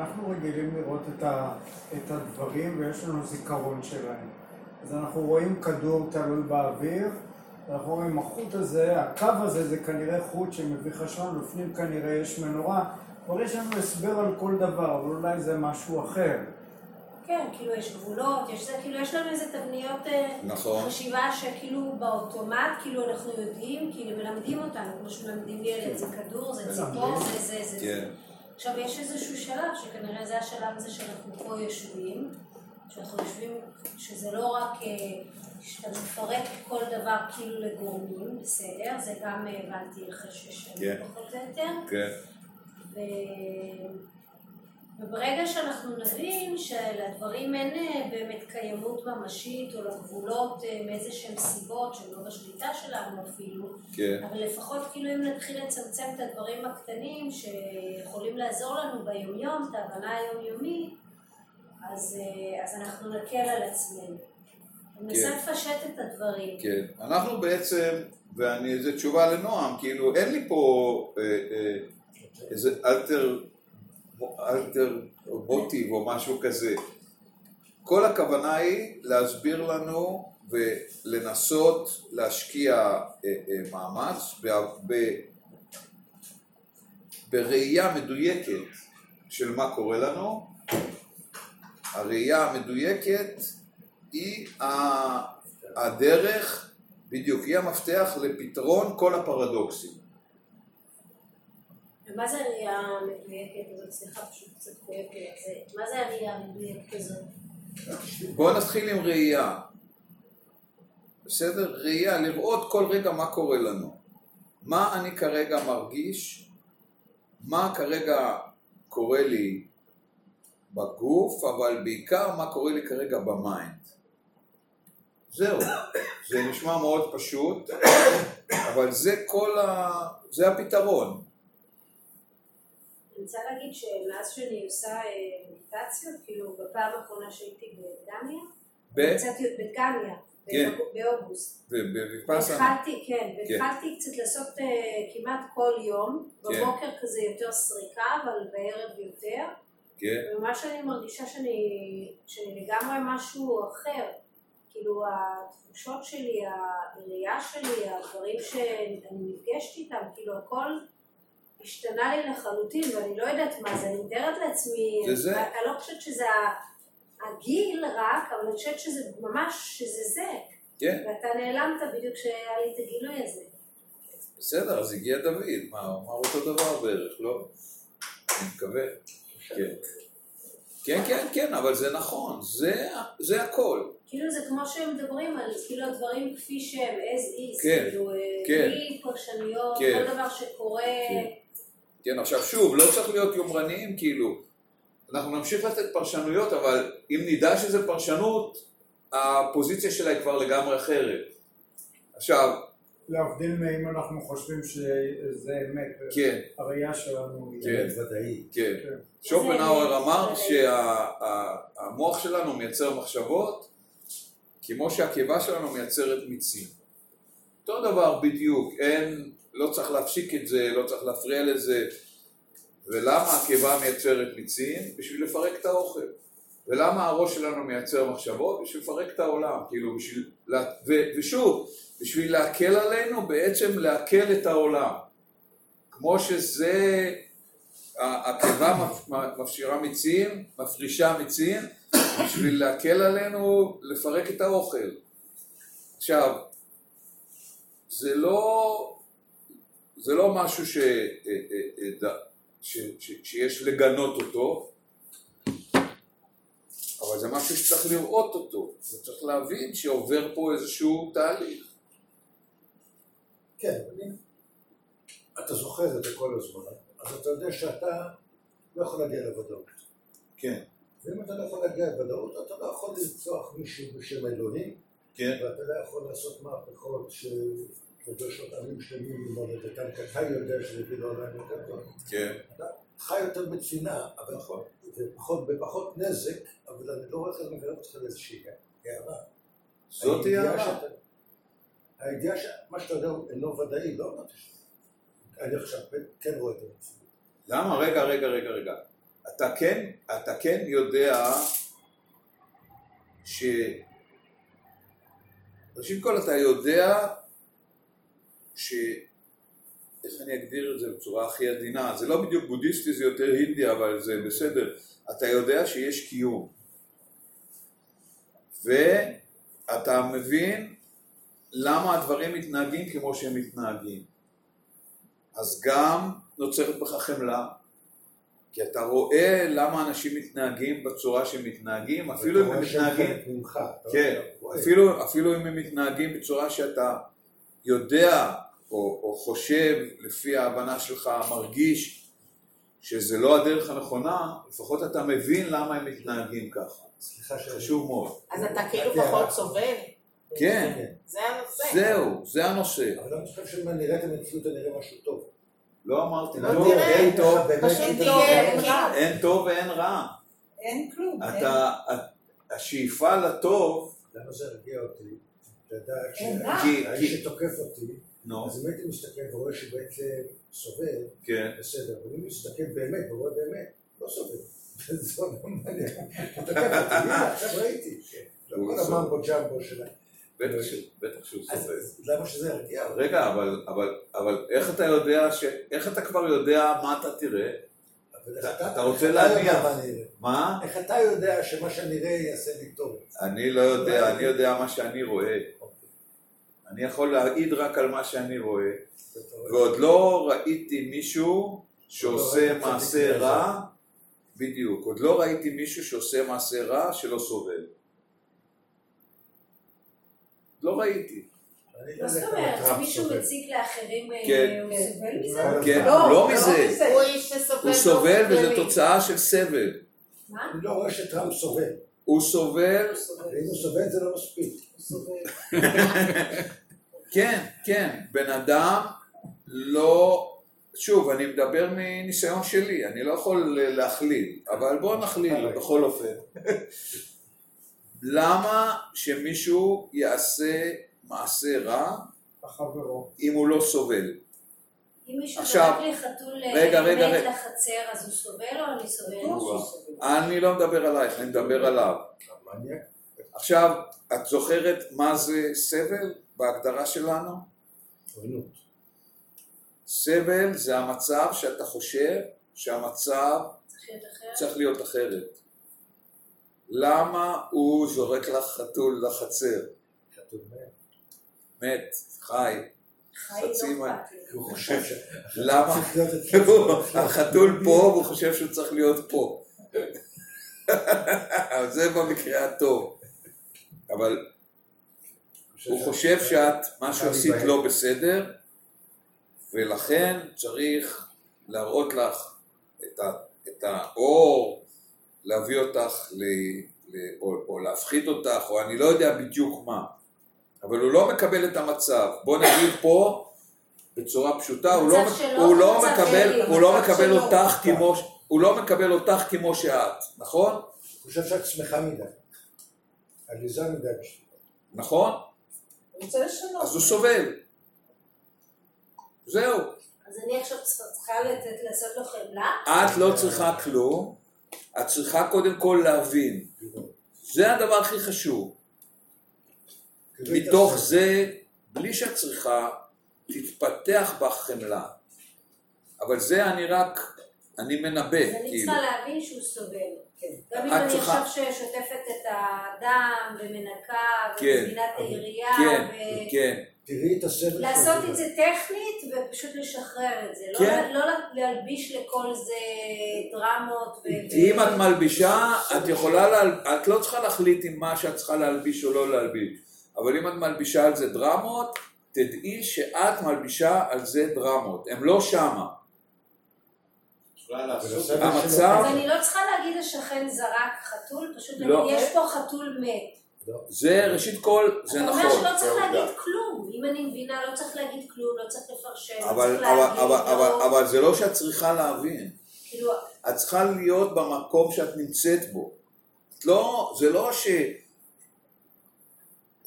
אנחנו רגילים לראות את, ה, את הדברים ויש לנו זיכרון שלהם. אז אנחנו רואים כדור תלוי באוויר, אנחנו רואים החוט הזה, הקו הזה זה כנראה חוט שמביא חשמל, בפנים כנראה יש מנורה, אבל יש לנו הסבר על כל דבר, אבל אולי זה משהו אחר. כן, כאילו יש גבולות, יש זה, כאילו יש לנו איזה תבניות אה, נכון. חשיבה שכאילו באוטומט, כאילו אנחנו יודעים, כאילו מלמדים אותנו, כמו שמלמדים ילד, זה כדור, זה ציפור, זה זה זה. כן. עכשיו יש איזשהו שלב, שכנראה זה השלב הזה שאנחנו פה יושבים, שאנחנו יושבים, שזה לא רק אה, שאתה מפרק כל דבר כאילו לגורמים, בסדר, זה גם אה, הבנתי אחרי שש שנים כן. פחות או יותר. כן, ו... וברגע שאנחנו נבין שלדברים אין אה, באמת קיימות ממשית או לגבולות מאיזה שהן סיבות שהן לא בשליטה שלנו אפילו, כן, אבל לפחות כאילו אם נתחיל לצמצם את הדברים הקטנים שיכולים לעזור לנו ביומיום, את ההבנה היומיומית, אז, אה, אז אנחנו נקל על עצמנו. ננסה לפשט את הדברים. כן. אנחנו בעצם, ואני, זו תשובה לנועם, כאילו אין לי פה אה, אה, איזה אלטר, אלטר מוטיב או משהו כזה. כל הכוונה היא להסביר לנו ולנסות להשקיע אה, אה, מאמץ ב, ב, בראייה מדויקת של מה קורה לנו. הראייה המדויקת היא הדרך, בדיוק, היא המפתח לפתרון כל הפרדוקסים. ומה זה הראייה המדויקת הזאת? סליחה, פשוט קצת כואב לי על זה. מה זה הראייה המדויקת הזאת? בואו נתחיל עם ראייה. בסדר? ראייה, לראות כל רגע מה קורה לנו. מה אני כרגע מרגיש, מה כרגע קורה לי בגוף, אבל בעיקר מה קורה לי כרגע במיינד. זהו, זה נשמע מאוד פשוט, אבל זה כל ה... זה הפתרון. אני רוצה להגיד שמאז שאני עושה אה, מדיטציות, כאילו בפעם האחרונה שהייתי בדגמיה, ב... יצאתי בדגמיה, כן. באוגוסט. בוויפאסנה. התחלתי, כן, כן. והתחלתי קצת לעשות אה, כמעט כל יום, כן. בבוקר כזה יותר סריקה, אבל בערב יותר, כן, ומה שאני מרגישה שאני, שאני לגמרי משהו אחר, כאילו התחושות שלי, הראייה שלי, הדברים שאני נפגשת איתם, כאילו הכל השתנה לי לחלוטין ואני לא יודעת מה זה, אני מתארת לעצמי, זה זה. אני לא חושבת שזה הגיל רק, אבל אני חושבת שזה ממש, שזה זה, כן, ואתה נעלמת בדיוק כשהיה לי את הגילוי הזה. בסדר, אז הגיע דוד, מה, הוא אמר אותו דבר בערך, לא? אני מקווה. כן. כן, כן, כן, אבל זה נכון, זה, זה הכל. כאילו זה כמו שהם מדברים על כאילו הדברים כפי שהם, as is, כן, כאילו, אה, כן. בלי פרשנויות, כן. כל דבר שקורה, כן. כן, עכשיו שוב, לא צריך להיות יומרניים כאילו. אנחנו נמשיך לתת פרשנויות, אבל אם נדע שזה פרשנות, הפוזיציה שלה היא כבר לגמרי אחרת. עכשיו, להבדיל מאם אנחנו חושבים שזה אמת. כן, הראייה שלנו היא... כן. ודאי. כן. כן. שופנהאואר אמר שהמוח שלנו מייצר מחשבות כמו שהקיבה שלנו מייצרת מיצים. אותו דבר בדיוק, אין, לא צריך להפסיק את זה, לא צריך להפריע לזה. ולמה הקיבה מייצרת מיצים? בשביל לפרק את האוכל. ולמה הראש שלנו מייצר מחשבות? בשביל לפרק את העולם. כאילו בשביל, ו- ושוב, בשביל להקל עלינו, בעצם להקל את העולם. כמו שזה הקיבה מפ- מפשירה מיצים, מפרישה מיצים, בשביל להקל עלינו לפרק את האוכל. עכשיו, זה לא, זה לא משהו ש, אה, אה, אה, ש, ש, שיש לגנות אותו, אבל זה משהו שצריך לראות אותו, וצריך להבין שעובר פה איזשהו תהליך. כן. אתה זוכר את זה כל הזמן, אז אתה יודע שאתה לא יכול להגיע לוודאות. כן, ואם אתה לא יכול להגיע לוודאות, אתה לא יכול לרצוח מישהו בשם אלוהים, כן, ואתה לא יכול לעשות מהפכות שדורשות עמים שלמים ממולדתם, כי אתה יודע שזה לעולם יותר טוב. כן, אתה חי יותר בתפינה, אבל נכון. ופחות, בפחות נזק, אבל אני לא רואה איך זה מביא אותך לאיזושהי הערה. זאת הערה. הידיעה שמה שאתה יודע הוא אינו ודאי, לא אמרתי ש... אני עכשיו כן רואה את זה. למה? רגע, רגע, רגע, רגע. אתה כן, אתה כן יודע ש... ראשית כל אתה יודע ש... איך אני אגדיר את זה בצורה הכי עדינה? זה לא בדיוק בודהיסטי, זה יותר הינדי, אבל זה בסדר. אתה יודע שיש קיום. ואתה מבין למה הדברים מתנהגים כמו שהם מתנהגים. אז גם נוצרת בך חמלה, כי אתה רואה למה אנשים מתנהגים בצורה שהם מתנהגים, אפילו אם הם מתנהגים, ממך. כן. אפילו, אפילו אם הם מתנהגים בצורה שאתה יודע או, או חושב לפי ההבנה שלך, מרגיש שזה לא הדרך הנכונה, לפחות אתה מבין למה הם מתנהגים ככה. סליחה. חשוב מאוד. אז אתה כאילו פחות סובל. כן, כן. זה הנושא. זהו, זה הנושא. אבל אני חושב שאם אני אראה את המציאות אני אראה משהו טוב. לא אמרתי, לא לא, אין טוב, אין תהיה טוב. אין טוב ואין רע. אין כלום. השאיפה לטוב, למה זה הרגיע אותי? לדעת. כי, שהאיש כי, שתוקף אותי, אז אם הייתי מסתכל ורואה שבעצם סובל, כן, בסדר, אבל אם מסתכל באמת ורואה באמת, לא סובל. זה לא מעניין. עכשיו ראיתי. לא הוא כל. הממבו ג'מבו שלה. בטח ש- בטח שהוא אז סובל. למה שזה ירגיע? רגע, אבל, איך אתה יודע. איך אתה כבר יודע מה אתה תראה? אתה- רוצה להניח. מה? איך אתה יודע שמה שאני אראה יעשה לי טוב? אני לא יודע, אני יודע מה שאני רואה. אוקיי. אני יכול להעיד רק על מה שאני רואה? ועוד לא ראיתי מישהו שעושה צדיק מעשה. רע, בדיוק, עוד לא ראיתי מישהו שעושה מעשה רע שלא סובל. לא ראיתי. מה לא זאת אומרת? מישהו. מציג לאחרים, אה, כן. הוא סובל מזה? כן, לא, לא מזה. הוא סובל כללי. תוצאה של סבל. מה? אני לא רואה שטראמפ סובל. הוא סובל, ואם הוא סובל זה לא מספיק. הוא סובל. כן, כן, בן אדם לא, שוב, אני מדבר מניסיון שלי, אני לא יכול להכליל, אבל בוא נכליל בכל אופן. למה שמישהו יעשה מעשה רע החברו. אם הוא לא סובל? אם מישהו זורק לי חתול אה, רגע, רגע, מת רגע. לחצר, אז הוא סובל או אני סובל. אני לא מדבר עלייך, אני מדבר עליו. עכשיו, את זוכרת מה זה סבל בהגדרה שלנו? סבל זה המצב שאתה חושב שהמצב צריך להיות אחרת? למה הוא זורק לך חתול לחצר? חתול מת. מת, חי. חי חצי לא מה-. הוא חושב ש... למה? אצלו. החתול פה והוא חושב שהוא צריך להיות פה. אבל זה במקרה הטוב. אבל הוא חושב שאת, מה שעשית לא בסדר, ולכן צריך להראות לך את האור, להביא אותך, ל, ל, או, או להפחית אותך, או אני לא יודע בדיוק מה. אבל הוא לא מקבל את המצב. בוא נגיד פה, בצורה פשוטה, הוא לא, שלו, הוא לא מקבל, הוא לא מקבל. אותך כמו, הוא לא מקבל אותך כמו שאת, נכון? הוא חושב שאת שמחה מדי. עליזה מדי. נכון? אז הוא סובל. זהו. אז אני עכשיו צריכה לתת, לעשות לו חמלה? את לא צריכה כלום, את צריכה קודם כל להבין. זה הדבר הכי חשוב. מתוך. זה, בלי שאת צריכה, תתפתח בך חמלה. אבל זה אני רק, אני מנבא, אז אני כאילו. צריכה להבין שהוא סובל. כן. גם אם אני עכשיו ששוטפת את הדם ומנקה כן. ומזמינה את העירייה כן, ו... כן. תראי את הסבל. לעשות את זה טכנית ופשוט לשחרר את זה. לא, כן. לא להלביש לכל זה דרמות. ו... אם את מלבישה, את יכולה, לה... את לא צריכה להחליט עם מה שאת צריכה להלביש או לא להלביש. אבל אם את מלבישה על זה דרמות, תדעי שאת מלבישה על זה דרמות. הם לא שמה. המצב- אז אני לא צריכה להגיד השכן זרק חתול, פשוט לא. להגיד יש פה חתול מת. זה ראשית כל, זה אתה אומר נכון. שלא צריך להגיד. כלום. אם אני מבינה, לא צריך להגיד כלום, לא צריך לפרשן, לא אבל, צריך אבל, להגיד, אבל, אבל, לא... אבל זה לא שאת צריכה להבין. כאילו, את צריכה להיות במקום שאת נמצאת בו. לא, זה לא ש...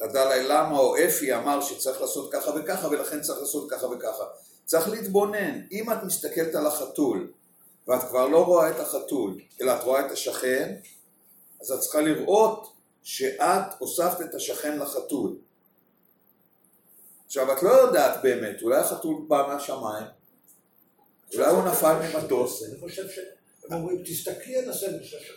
הדלאי למה או אפי אמר שצריך לעשות ככה וככה ולכן צריך לעשות ככה וככה. צריך להתבונן. אם את מסתכלת על החתול ואת כבר לא רואה את החתול, אלא את רואה את השכן, אז את צריכה לראות שאת הוספת את השכן לחתול. עכשיו, את לא יודעת באמת, אולי החתול בא מהשמיים, אולי הוא נפל ממטוס, אני חושב שהם אומרים, תסתכלי על הסבל של השכן.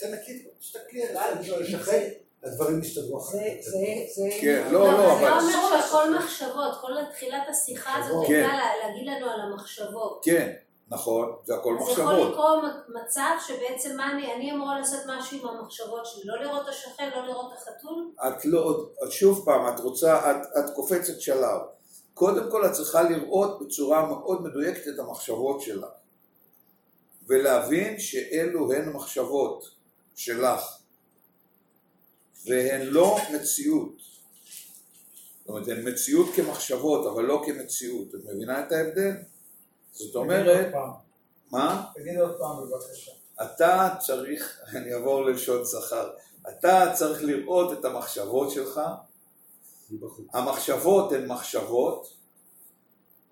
תנקי, תסתכלי על הסבל של השכן, הדברים יסתדרו אחר זה. זה, זה... כן, לא, לא, אבל זה. לא אומר שהכל מחשבות, כל תחילת השיחה הזאת כן. הייתה לה- להגיד לנו על המחשבות. כן, נכון, זה הכל אז יכול מחשבות. לקרות מצב שבעצם מה אני, אני אמורה לעשות משהו עם המחשבות שלי, לא לראות את השכן, לא לראות את החתול, את לא, את שוב פעם, את רוצה, את, את קופצת שלב. קודם כל את צריכה לראות בצורה מאוד מדויקת את המחשבות שלך. ולהבין שאלו הן מחשבות שלך. והן לא מציאות. זאת אומרת, הן מציאות כמחשבות, אבל לא כמציאות. את מבינה את ההבדל? זאת תגיד אומרת, עוד פעם. מה? תגיד עוד פעם בבקשה. אתה צריך, אני אעבור ללשון זכר, אתה צריך לראות את המחשבות שלך. המחשבות הן מחשבות,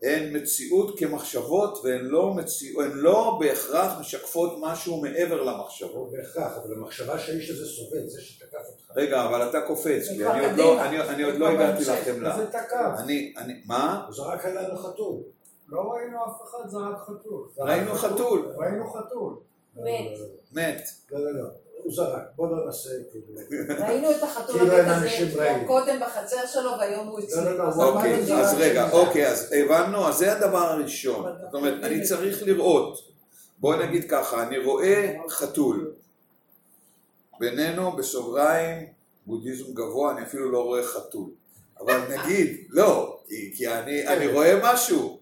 הן מציאות כמחשבות והן לא, מציאו, הן לא בהכרח משקפות משהו מעבר למחשבות. לא בהכרח, אבל המחשבה שהאיש הזה סובל, זה שתקף אותך. רגע, אבל אתה קופץ, כי אני עוד. לא, אני, אני עוד לא הגעתי. לחמלה. זה תקף. אני, אני, מה? הוא זרק עלינו חתול. לא ראינו אף אחד זרק חתול. זרק ראינו חתול, ראינו חתול. מת. לא, לא, מת. לא, לא, לא, הוא זרק, בוא לא נעשה כאילו. ראינו את החתול כאילו הזה. קודם בחצר שלו והיום הוא לא, לא, לא, אצלי. אוקיי, זה אז רק רגע. אוקיי, אז הבנו, אז זה הדבר הראשון. זאת אומרת, אני צריך לראות. בוא נגיד ככה, אני רואה חתול. בינינו, בסוגריים, בודהיזם גבוה, אני אפילו לא רואה חתול. אבל נגיד, לא, כי, כי אני, אני רואה משהו.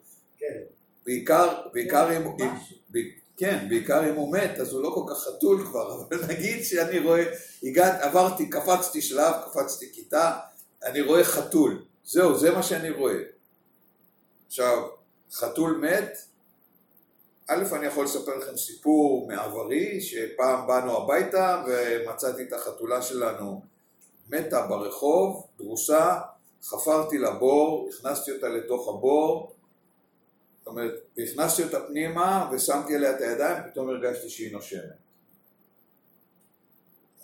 כן. בעיקר, בעיקר אם, אם. ב, כן, בעיקר אם הוא מת, אז הוא לא כל כך חתול כבר, אבל נגיד שאני רואה, הגעת, עברתי, קפצתי שלב, קפצתי כיתה, אני רואה חתול, זהו, זה מה שאני רואה. עכשיו, חתול מת, א', אני יכול לספר לכם סיפור מעברי, שפעם באנו הביתה ומצאתי את החתולה שלנו מתה ברחוב, דרוסה, חפרתי לבור, הכנסתי אותה לתוך הבור, זאת אומרת, הכנסתי אותה פנימה ושמתי עליה את הידיים, פתאום הרגשתי שהיא נושמת.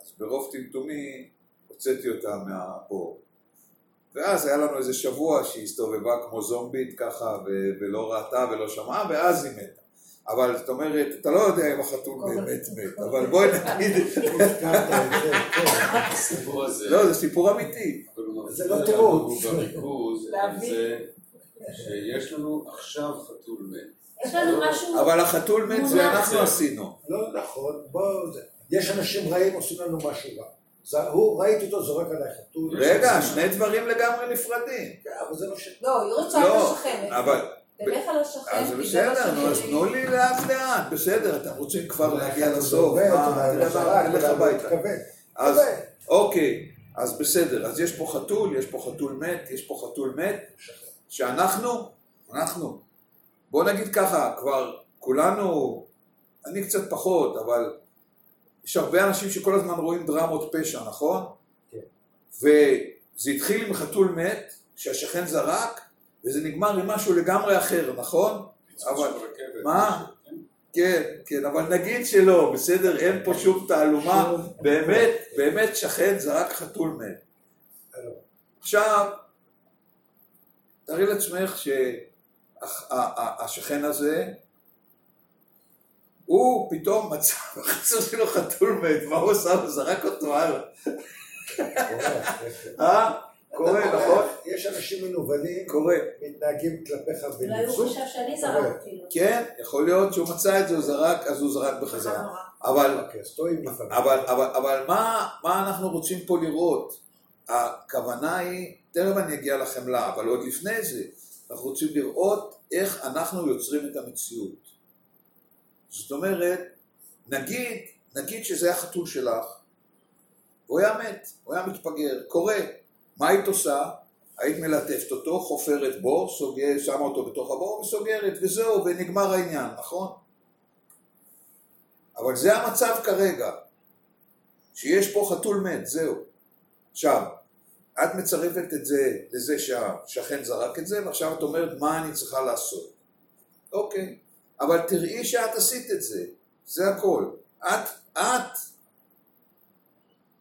אז ברוב טמטומי הוצאתי אותה מהבור. ואז היה לנו איזה שבוע שהיא הסתובבה כמו זומבית ככה ו- ולא ראתה ולא שמעה, ואז היא מתה. אבל זאת אומרת, אתה לא יודע אם החתול באמת מת, אבל בואי נגיד, הזכרת את זה, כן. הסיפור הזה, לא, זה סיפור אמיתי. זה לא תירוץ. שיש לנו עכשיו חתול מת. יש לנו משהו... אבל החתול מת זה אנחנו עשינו. לא נכון, בואו, יש אנשים רעים עושים לנו משהו רע. זה- הוא, ראיתי אותו זורק עליי חתול. רגע, שני דברים לגמרי נפרדים. כן, אבל זה לא ש... לא, היא רוצה לא, את השכן. אבל... תלך על השכן. אז תדאג בסדר, נו, אז. תנו לי לאט לאט, בסדר, אתם רוצים כבר להגיע לסוף, לא לא הביתה. אז. אוקיי, אז בסדר, אז יש פה חתול, יש פה חתול מת, יש פה חתול מת, שאנחנו, אנחנו, בוא נגיד ככה, כבר כולנו, אני קצת פחות, אבל יש הרבה אנשים שכל הזמן רואים דרמות פשע, נכון? כן. וזה התחיל עם חתול מת, שהשכן זרק, וזה נגמר עם משהו לגמרי אחר, נכון? אבל- מה? כן? כן, כן, אבל נגיד שלא, בסדר, אין פה שום תעלומה, באמת, באמת שכן זרק חתול מת. עכשיו, תארי לעצמך שהשכן הזה, הוא פתאום מצא בחצר שלו חתול מת, מה הוא עשה? הוא זרק אותו הלאה. אה? קורה, נכון? יש אנשים מנוולים, קורה. מתנהגים כלפיך אולי הוא. חושב שאני. זרקתי לו. כן, יכול להיות שהוא מצא את זה, הוא זרק, אז הוא זרק בחזרה. אבל אוקיי. אבל, אבל, אבל מה, מה אנחנו רוצים פה לראות? הכוונה היא, תכף אני אגיע לחמלה, אבל עוד לפני זה, אנחנו רוצים לראות איך אנחנו יוצרים את המציאות. זאת אומרת, נגיד, נגיד שזה היה חתול שלך, הוא היה מת, הוא היה מתפגר, קורה. מה היית עושה? היית מלטפת אותו, חופרת בור, סוגר, שמה אותו בתוך הבור וסוגרת, וזהו, ונגמר העניין, נכון? אבל זה המצב כרגע, שיש פה חתול מת, זהו. עכשיו, את מצרפת את זה לזה שהשכן זרק את זה, ועכשיו את אומרת מה אני צריכה לעשות. אוקיי, אבל תראי שאת עשית את זה, זה הכל. את, את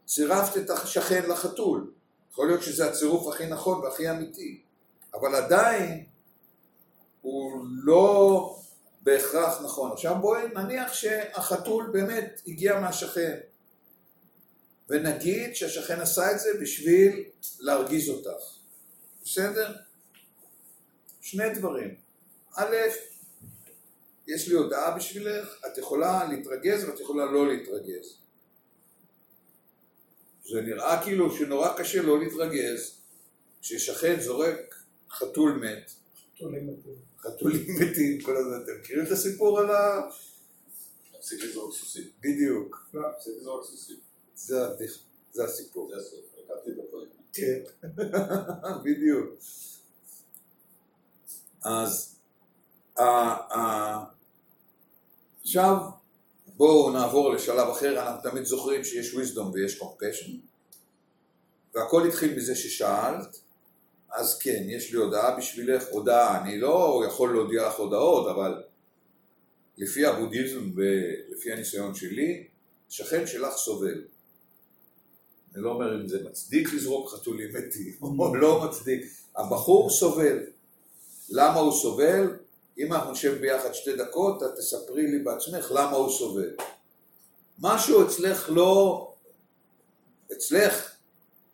צירפת את השכן לחתול. יכול להיות שזה הצירוף הכי נכון והכי אמיתי, אבל עדיין הוא לא בהכרח נכון. עכשיו בואי נניח שהחתול באמת הגיע מהשכן, ונגיד שהשכן עשה את זה בשביל להרגיז אותך, בסדר? שני דברים. א', יש לי הודעה בשבילך, את יכולה להתרגז ואת יכולה לא להתרגז. זה נראה כאילו שנורא קשה לא להתרגז כששכן זורק חתול מת, חתולים מתים. חתולים מתים כל הזמן, אתם מכירים את הסיפור על ה... להפסיק לזרוק סוסים. בדיוק, להפסיק לזרוק סוסים. זה הבדיחה, זה הסיפור. זה הסוף, לקחתי את הפרק. כן, בדיוק. אז עכשיו בואו נעבור לשלב אחר, אנחנו תמיד זוכרים שיש wisdom ויש compassion והכל התחיל מזה ששאלת, אז כן, יש לי הודעה בשבילך, הודעה, אני לא יכול להודיע לך הודעות, אבל לפי הבודהיזם ולפי הניסיון שלי, שכן שלך סובל. אני לא אומר אם זה מצדיק לזרוק חתולים מתים או לא מצדיק. הבחור סובל. למה הוא סובל? אם אנחנו נשב ביחד שתי דקות, את תספרי לי בעצמך למה הוא סובל. משהו אצלך לא... אצלך,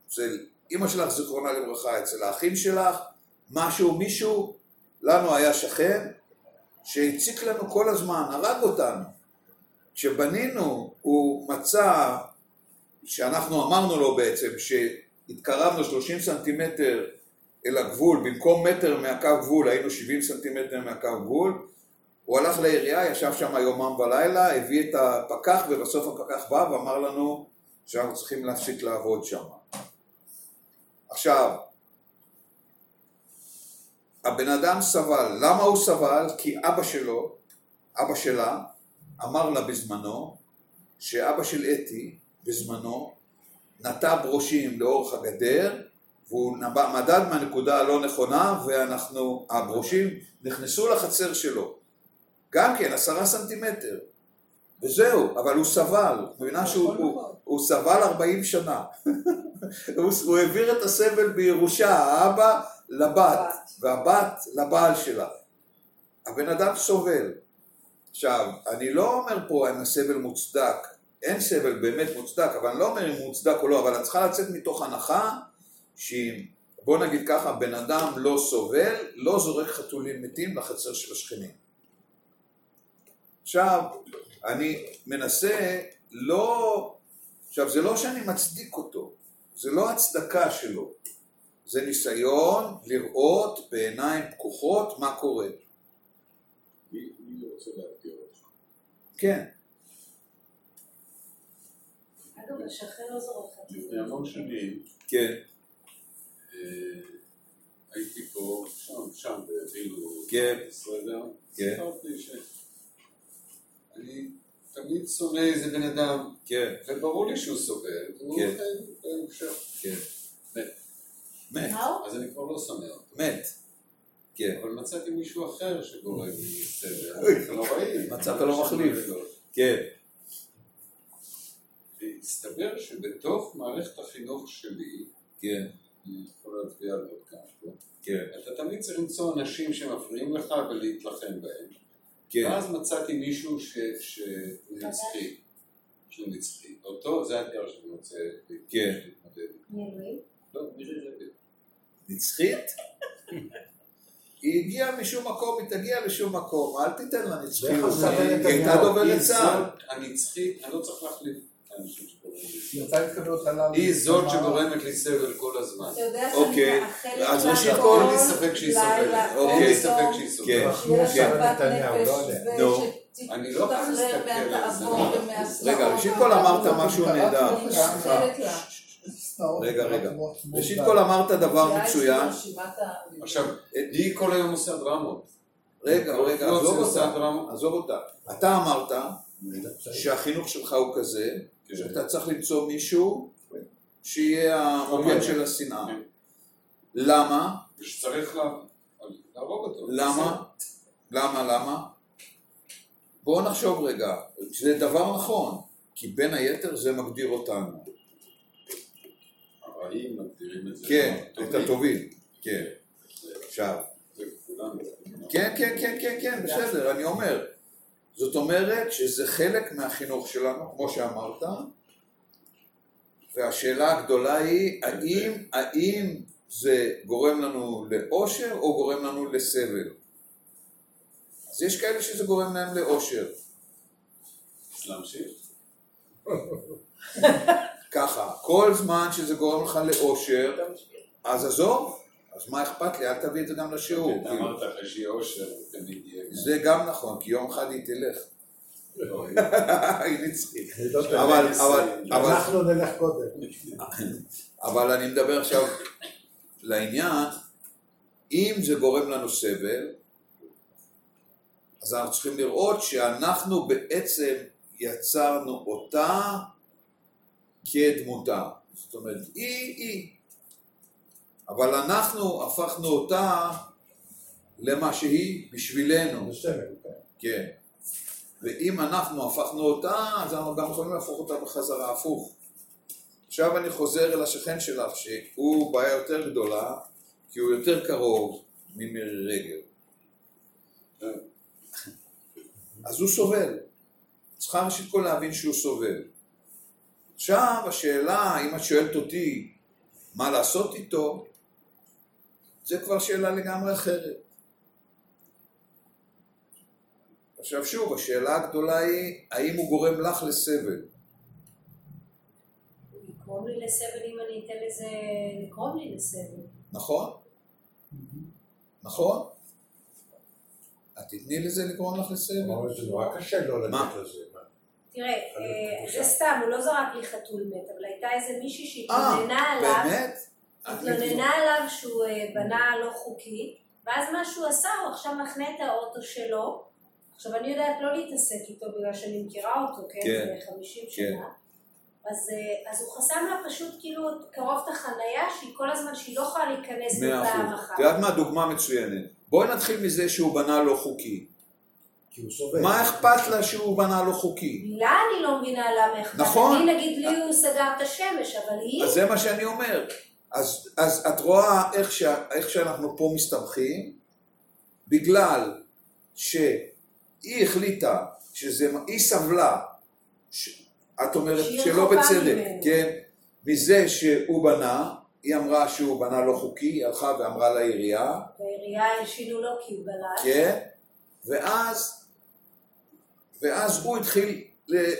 אצל אימא שלך זיכרונה לברכה, אצל האחים שלך, משהו, מישהו, לנו היה שכן שהציק לנו כל הזמן, הרג אותנו. כשבנינו, הוא מצא שאנחנו אמרנו לו בעצם שהתקרבנו 30 סנטימטר אל הגבול, במקום מטר מהקו גבול היינו 70 סנטימטר מהקו גבול, הוא הלך לעירייה, ישב שם יומם ולילה, הביא את הפקח ובסוף הפקח בא ואמר לנו שאנחנו צריכים להפסיק לעבוד שם. עכשיו, הבן אדם סבל, למה הוא סבל? כי אבא שלו, אבא שלה, אמר לה בזמנו, שאבא של אתי, בזמנו, נטע ברושים לאורך הגדר, והוא מדד מהנקודה הלא נכונה, ואנחנו, הברושים נכנסו לחצר שלו. גם כן, עשרה סנטימטר. וזהו, אבל הוא סבל, מבינה שהוא הוא, הוא סבל ארבעים שנה. הוא, הוא העביר את הסבל בירושה, האבא לבת, והבת לבעל שלה. הבן אדם סובל. עכשיו, אני לא אומר פה אם הסבל מוצדק, אין סבל באמת מוצדק, אבל אני לא אומר אם מוצדק או לא, אבל את צריכה לצאת מתוך הנחה שאם, בוא נגיד ככה, בן אדם לא סובל, לא זורק חתולים מתים לחצר של השכנים. עכשיו, אני מנסה לא, עכשיו זה לא שאני מצדיק אותו, זה לא הצדקה שלו, זה ניסיון לראות בעיניים פקוחות מה קורה. מי מי רוצה להגדיר אותך? כן, אגב, השכן לא זורק לפני חתולים. המון שנים כן, אה, הייתי פה, שם, שם, בבילו, כן. בסדר? כן. אני תמיד שונא איזה בן אדם, כן, וברור לי שהוא סובל, כן. חי, הוא שם. כן. מת. מת? אז אני כבר לא שונא אותו. מת. כן, אבל מצאתי מישהו אחר שגורם לי סבל. זה נוראי. מצאת לו מחליף. כן, והסתבר שבתוך מערכת החינוך שלי, כן, אני יכול להצביע על עוד לא? כן, אתה תמיד צריך למצוא אנשים שמפריעים לך ולהתלחם בהם. כן, ואז מצאתי מישהו ש- שהוא נצחי. שהוא נצחי. אותו, זה האתגר שאני רוצה כן. להתמודד איתו. לא. נצחית? היא הגיעה משום מקום, היא תגיע לשום מקום, אל תיתן לה עושה היא? הייתה דוברת צה"ל. הנצחית, אני לא צריך להחליף את האנשים. היא זאת שגורמת לי סבל כל הזמן. אתה יודע אוקיי. שאני מאחלת אז ראשית כל אין לי ספק שהיא סובלת. אוקיי. אין לי ספק שהיא כן. סובלת. לא. אני לא יכול להסתכל על זה. רגע, ראשית כל אמרת משהו נהדר. רגע, רגע. ראשית כל אמרת דבר מצוין. עכשיו, היא כל היום עושה דרמות. רגע, רגע, לא עזוב אותה. דרמות. עזוב אותה. אתה אמרת שהחינוך שלך הוא כזה, כן. שאתה צריך למצוא מישהו שיהיה המוקד של השנאה. כן. למה? ושצריך לה- להרוג אותו. למה? למה? למה? בואו נחשוב רגע, זה דבר נכון, כי בין היתר זה מגדיר אותנו. הרעים מגדירים את זה. כן, את הטובים. כן. עכשיו. כן, כן, כן, כן, כן, בסדר, אני אומר. זאת אומרת שזה חלק מהחינוך שלנו, כמו שאמרת, והשאלה הגדולה היא, האם, האם זה גורם לנו לאושר או גורם לנו לסבל? אז יש כאלה שזה גורם להם לאושר. אז להמשיך? ככה, כל זמן שזה גורם לך לאושר, אז עזוב, אז מה אכפת לי, אל תביא את זה גם לשיעור. אתה כאילו. אמרת אחרי שיהיה אושר, תמיד יהיה. זה גם נכון, כי יום אחד היא תלך. היא נצחית. לא אבל, אבל, אנחנו נלך קודם. אבל אני מדבר עכשיו לעניין, אם זה גורם לנו סבל, אז אנחנו צריכים לראות שאנחנו בעצם יצרנו אותה כדמותה. זאת אומרת, היא היא. אבל אנחנו הפכנו אותה למה שהיא בשבילנו. סמל, כן. כן. ואם אנחנו הפכנו אותה, אז אנחנו גם יכולים להפוך אותה בחזרה הפוך. עכשיו אני חוזר אל השכן שלך, שהוא בעיה יותר גדולה, כי הוא יותר קרוב ממירי רגב. אז הוא סובל. צריכה ראשית כל להבין שהוא סובל. עכשיו השאלה, אם את שואלת אותי מה לעשות איתו, זה כבר שאלה לגמרי אחרת. עכשיו שוב, השאלה הגדולה היא, האם הוא גורם לך לסבל? לגרום לי לסבל אם אני אתן לזה לגרום לי לסבל. נכון? נכון? את תתני לזה לגרום לך לסבל? אמרנו, זה נורא קשה לא? לתת לזה. מה? תראה, אה, זה סתם, הוא לא זרק לי חתול מת, אבל הייתה איזה מישהי אה, שהתלוננה עליו, באמת? התלוננה עליו שהוא אה, בנה לא חוקי, ואז מה שהוא עשה, הוא עכשיו מחנה את האוטו שלו. עכשיו אני יודעת לא להתעסק איתו בגלל שאני מכירה אותו, כן? כן, זה 50 כן. שנה. אז, אה, אז הוא חסם לה פשוט כאילו קרוב את החנייה, שהיא כל הזמן, שהיא לא יכולה להיכנס מאה בפעם אחוז. אחת. את יודעת מה? דוגמה מצוינת. בואי נתחיל מזה שהוא בנה לא חוקי. כי הוא סובל. מה אכפת לה שהוא בנה לא חוקי? לה אני לא מבינה למה אכפת. נכון. אני נגיד לי הוא סגר את השמש, אבל היא... אז זה מה שאני אומר. אז, אז את רואה איך, ש, איך שאנחנו פה מסתבכים, בגלל שהיא החליטה שזה, היא סבלה, ש, את אומרת שלא בצדק, ממנו. כן, מזה שהוא בנה, היא אמרה שהוא בנה לא חוקי, היא הלכה ואמרה לעירייה, בעירייה הלשינו לו כי הוא בלט. כן, ואז, ואז הוא התחיל ל...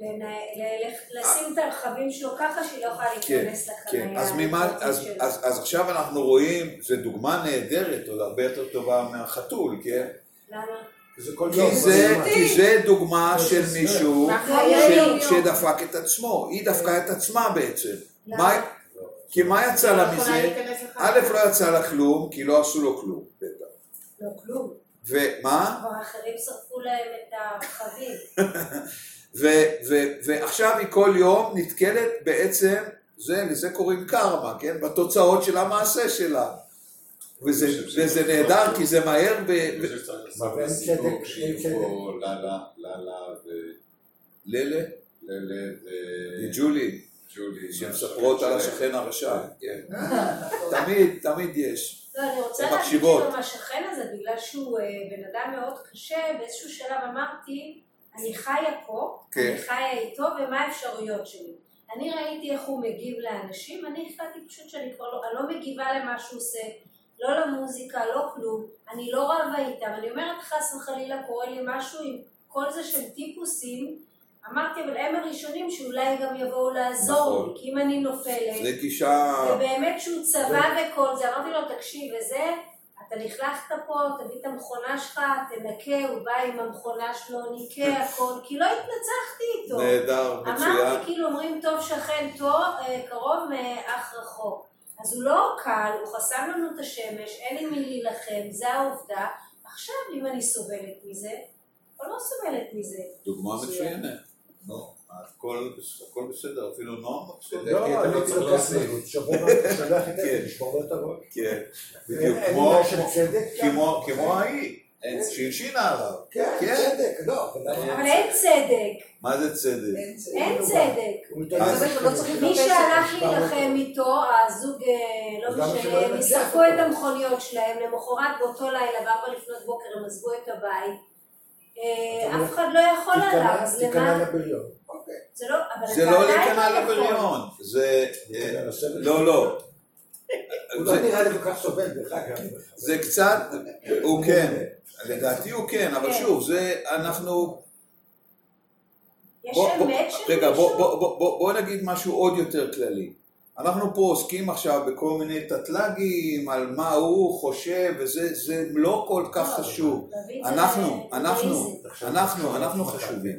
לנ- ל- ל- לשים את הרכבים שלו ככה שהיא לא יכולה כן, להיכנס כן, לחנייה. אז, ממה, אז. אז, אז עכשיו אנחנו רואים, זו דוגמה נהדרת, עוד הרבה יותר טובה מהחתול, כן? למה? כי זה, הזמן. כי זה דוגמה של זה מישהו מהחיי ש- היום. שדפק את עצמו, היא דפקה את עצמה בעצם. למה? מה- כי מה יצא לה לא מזה? א', לא יצא לה כלום, כי לא עשו לו כלום, בטח. לא כלום. ומה? כבר אחרים שרפו להם את הרכבים. ו- ו- ועכשיו היא כל יום נתקלת בעצם, זה, לזה קוראים קרמה, כן? בתוצאות של המעשה שלה. וזה, וזה שזה נהדר. כי זה מהר ב... אני חושב שצריך שיהיו לאלה ללה וללה וג'ולי, וג'ולי. שמספרות על השכן הרשע, כן. תמיד, תמיד יש. לא, אני רוצה להגיד. שגם השכן הזה, בגלל שהוא אה, בן אדם מאוד קשה, באיזשהו שלב אמרתי, אני חיה פה, כן. אני חיה איתו, ומה האפשרויות שלי. אני ראיתי איך הוא מגיב לאנשים, אני החלטתי פשוט שאני כבר לא, אני לא מגיבה למה שהוא עושה, לא למוזיקה, לא כלום, אני לא רבה איתם, אני אומרת חס וחלילה קורה לי משהו עם כל זה שהם טיפוסים, אמרתי אבל הם הראשונים שאולי גם יבואו לעזור נכון. לי, כי אם אני נופלת, זה גישה... ובאמת שהוא צבע וכל זה, אמרתי לו, תקשיב, וזה, אתה לכלכת פה, תביא את המכונה שלך, תנקה, הוא בא עם המכונה שלו, ניקה הכל, כי לא התנצחתי איתו. נהדר, מצוין. אמרתי, כאילו, אומרים, טוב שכן טוב, אה, קרוב מאח רחוק. אז הוא לא קל, הוא חסם לנו את השמש, אין עם מי להילחם, זה העובדה. עכשיו, אם אני סובלת מזה, או לא סובלת מזה. דוגמה. מצוינת. הכל בסדר, אפילו נועם בסדר. לא, אני לא צריך צודק להוסיף. מאוד. שבוע הבא שולח את כן. זה, לשבור לו את הראש. כן, בדיוק. כמו- עניין של צדק. כמו כמו ההיא, שהלשינה עליו. כן, כן. צדק. לא, אבל אין צדק, מה זה צדק? אין צדק. הוא לא מי שהלך. להילחם איתו, הזוג, אה, לא משנה, אותו? את המכוניות שלהם, למחרת באותו לילה, בארבע לפנות בוקר, הם עזבו את הבית. אה, אף אחד לא יכול עליו, תיכנע- אז תיכנע למה? לבריון. אוקיי. זה לא, זה לא להיכנע. לבריון, זה... לסבל לא, לא. הוא לא זה- נראה לי כל כך סובל, דרך אגב. זה קצת, הוא כן, לדעתי הוא כן, אבל כן. שוב, זה אנחנו... יש אמת של רגע, בוא- מישהו? בוא- בוא- בוא- בוא נגיד משהו עוד יותר כללי. אנחנו פה עוסקים עכשיו בכל מיני תתל"גים, על מה הוא חושב, וזה זה לא כל כך לא, חשוב. אנחנו, אנחנו. אנחנו, אנחנו חשובים.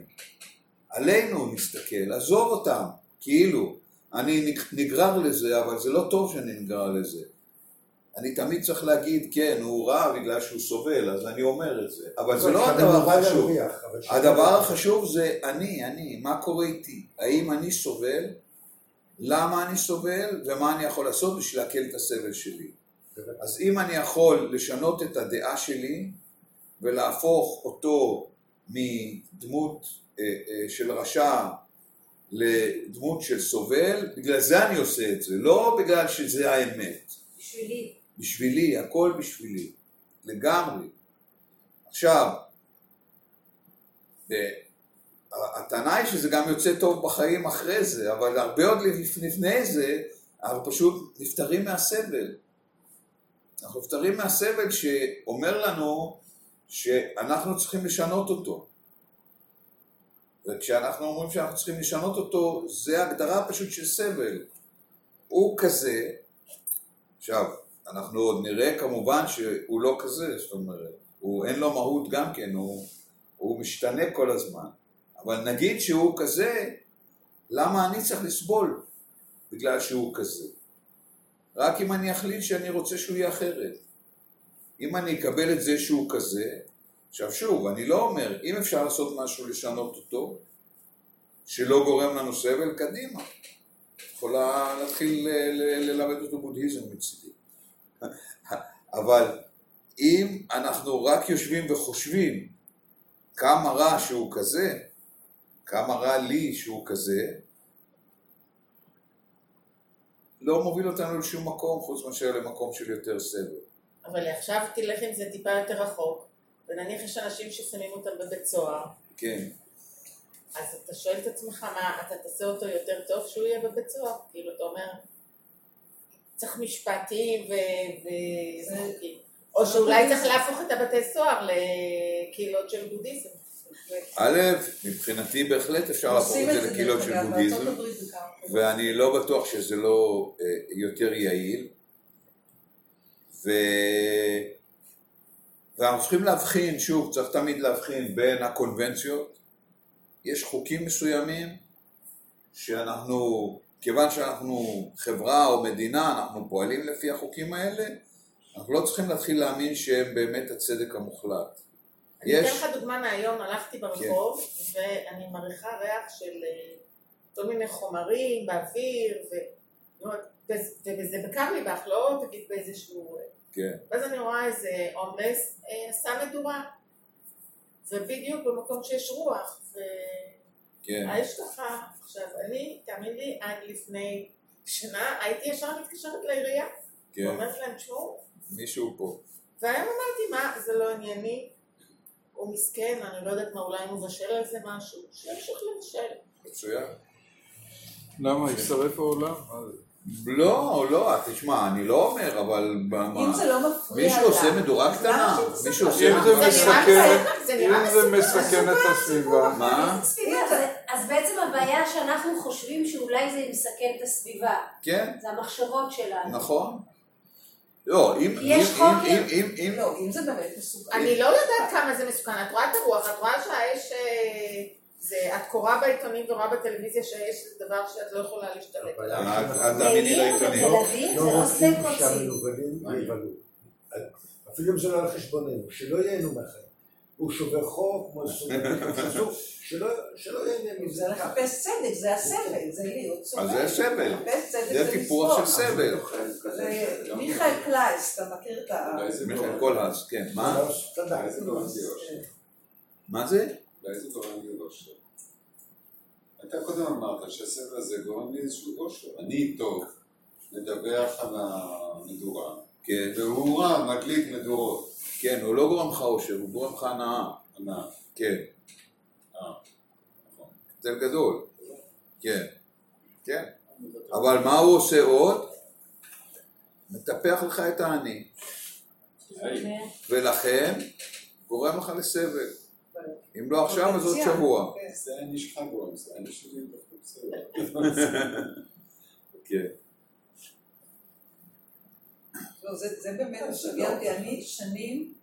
עלינו נסתכל, עזוב אותם, כאילו. אני נג- נגרר לזה, אבל זה לא טוב שאני נגרר לזה. אני תמיד צריך להגיד, כן, הוא רע בגלל שהוא סובל, אז אני אומר את זה. אבל זה לא הדבר החשוב. הדבר החשוב זה אני, אני, מה קורה איתי? האם אני סובל? למה אני סובל? ומה אני יכול לעשות בשביל להקל את הסבל שלי? אז אם אני יכול לשנות את הדעה שלי ולהפוך אותו מדמות של רשע לדמות של סובל, בגלל זה אני עושה את זה, לא בגלל שזה האמת. בשבילי. בשבילי, הכל בשבילי, לגמרי. עכשיו, ב- הטענה היא שזה גם יוצא טוב בחיים אחרי זה, אבל הרבה עוד לפ- לפני זה, אנחנו פשוט נפטרים מהסבל. אנחנו נפטרים מהסבל שאומר לנו שאנחנו צריכים לשנות אותו. וכשאנחנו אומרים שאנחנו צריכים לשנות אותו, זה הגדרה פשוט של סבל. הוא כזה, עכשיו, אנחנו עוד נראה כמובן שהוא לא כזה, זאת אומרת, הוא אין לו מהות גם כן, הוא, הוא משתנה כל הזמן. אבל נגיד שהוא כזה, למה אני צריך לסבול בגלל שהוא כזה? רק אם אני אחליט שאני רוצה שהוא יהיה אחרת. אם אני אקבל את זה שהוא כזה, עכשיו שוב, אני לא אומר, אם אפשר לעשות משהו לשנות אותו, שלא גורם לנו סבל, קדימה. יכולה להתחיל ללמד אותו בודהיזם מצידי. אבל אם אנחנו רק יושבים וחושבים כמה רע שהוא כזה, כמה רע לי שהוא כזה, לא מוביל אותנו לשום מקום חוץ מאשר למקום של יותר סבל. אבל עכשיו תלך עם זה טיפה יותר רחוק, ונניח יש אנשים ששמים אותם בבית סוהר. כן. אז אתה שואל את עצמך מה, אתה תעשה אותו יותר טוב שהוא יהיה בבית סוהר? כאילו, אתה אומר, צריך משפטים וחוקים. או שאולי צריך להפוך את הבתי סוהר לקהילות של בודהיזם. א', מבחינתי בהחלט אפשר להפוך את זה לקהילות של בודהיזם, ואני לא בטוח שזה לא אה, יותר יעיל. ו... ואנחנו צריכים להבחין, שוב, צריך תמיד להבחין בין הקונבנציות, יש חוקים מסוימים שאנחנו, כיוון שאנחנו חברה או מדינה, אנחנו פועלים לפי החוקים האלה, אנחנו לא צריכים להתחיל להאמין שהם באמת הצדק המוחלט. אני אתן לך דוגמה מהיום, הלכתי ברחוב, כן. ואני מריחה ריח של אה, כל מיני חומרים באוויר, ו... וזה בקר לי בך, לא תגיד באיזשהו... כן. ואז אני רואה איזה הומלס אה, עשה מדורה. ובדיוק במקום שיש רוח, והאש ככה, עכשיו אני, תאמין לי, עד לפני שנה הייתי ישר מתקשרת לעירייה, כן. ואומרת להם, תשמעו, מישהו פה. והיום אמרתי, מה, זה לא ענייני, הוא מסכן, אני לא יודעת מה, אולי הוא מבשל על זה משהו, שימשיך לבשל. מצוין. למה, יישרף העולם? לא, לא, תשמע, אני לא אומר, אבל... אם זה לא מפריע מישהו עושה מדורה קטנה? מישהו עושה אם זה מסכן את הסביבה. מה? אז בעצם הבעיה שאנחנו חושבים שאולי זה מסכן את הסביבה. כן. זה המחשבות שלנו. נכון. לא, אם... יש חוק... לא, אם זה באמת מסוכן. אני לא יודעת כמה זה מסוכן. את רואה את הרוח, את רואה שהאש... זה, את קוראה בעיתונים ורואה בטלוויזיה שיש דבר שאת לא יכולה להשתלט עליו. אל תאמיני לעיתונים. לא רוצים. אפילו אם זה לא על חשבוננו, שלא ייהנו מהחיים. הוא שובר חוק, שלא ייהנה מזה. זה לחפש צדק, זה הסבל, זה להיות סובל. אז זה סבל. זה טיפוח של סבל. מיכאל קלייס, אתה מכיר את ה... מיכאל קולהס, כן. מה? מה זה? אולי זה גורם לי אושר. אתה קודם אמרת שהסבל הזה גורם לי איזשהו אושר. אני טוב, מדווח על המדורה, כן. והוא רע, מדליק מדורות. כן, הוא לא גורם לך אושר, הוא גורם לך הנאה. הנאה. כן. אה, נכון. הבדל גדול. כן. כן. אבל מה הוא עושה עוד? מטפח לך את העני. ולכן גורם לך לסבל. אם לא עכשיו, אז עוד שבוע. זה נשחק בו, זה אנשים בחוץ. כן. לא, זה באמת משגע אותי. אני שנים,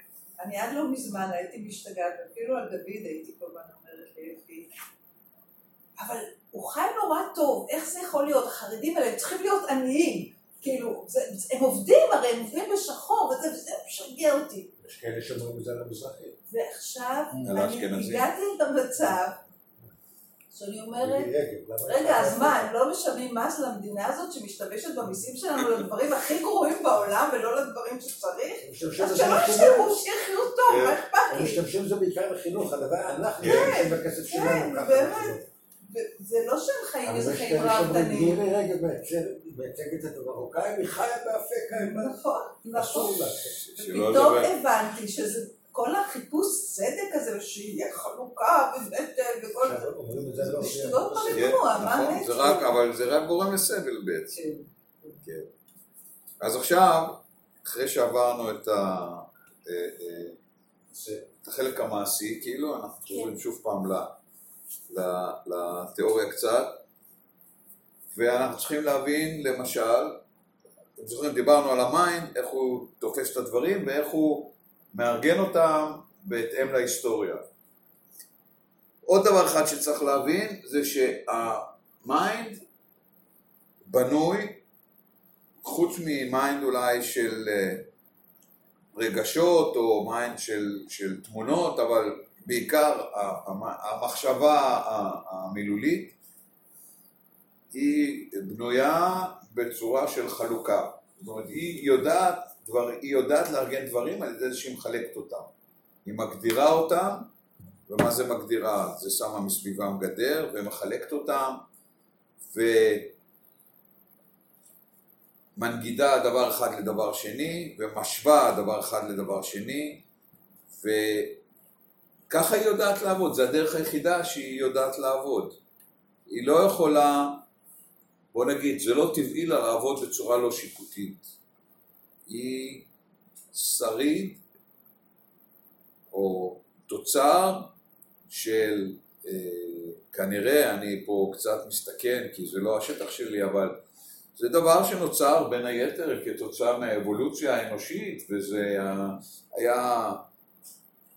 אני עד לא מזמן הייתי משתגעת, אפילו על דוד הייתי כל הזמן אומרת ליפי. אבל הוא חי נורא טוב, איך זה יכול להיות? החרדים האלה צריכים להיות עניים. כאילו, הם עובדים, הרי הם עובדים בשחור, וזה משגע אותי. יש כאלה שאומרים את זה על המזרחים. ועכשיו אני הגעתי למצב שאני אומרת, רגע, אז מה, הם לא משלמים מס למדינה הזאת שמשתמשת במיסים שלנו לדברים הכי גרועים בעולם ולא לדברים שצריך? אז שלא ישלמו, שיחיו טוב, מה אכפת לי? הם משתמשים בזה בעיקר לחינוך, הדבר, אנחנו כן, משתמשים בכסף שלנו. כן, באמת. זה לא שהם חיים איזה חיים רעבתנים. מירי רגב מייצגת את המרוקאים, היא חיה באפקה. נכון, נכון. ופתאום הבנתי שזה כל החיפוש צדק הזה, שיהיה חלוקה ונטל וכל זה, זה שטויות בריבוע, מה נטל? אבל זה רק גורם לסבל בעצם. אז עכשיו, אחרי שעברנו את החלק המעשי, כאילו, אנחנו חוזרים שוב פעם לתיאוריה קצת, ואנחנו צריכים להבין, למשל, אתם זוכרים, דיברנו על ה mind, איך הוא תופס את הדברים ואיך הוא מארגן אותם בהתאם להיסטוריה. עוד דבר אחד שצריך להבין זה שה mind בנוי, חוץ מ mind אולי של אה, רגשות או mind של, של תמונות, אבל בעיקר המחשבה המילולית היא בנויה בצורה של חלוקה. זאת אומרת, היא יודעת, דבר, היא יודעת לארגן דברים על ידי זה שהיא מחלקת אותם. היא מגדירה אותם, ומה זה מגדירה? זה שמה מסביבם גדר ומחלקת אותם, ומנגידה דבר אחד לדבר שני, ומשווה דבר אחד לדבר שני, וככה היא יודעת לעבוד, זה הדרך היחידה שהיא יודעת לעבוד. היא לא יכולה בוא נגיד, זה לא טבעי לה לעבוד בצורה לא שיפוטית. היא שריד או תוצר של, אה, כנראה, אני פה קצת מסתכן כי זה לא השטח שלי, אבל זה דבר שנוצר בין היתר כתוצאה מהאבולוציה האנושית, וזה היה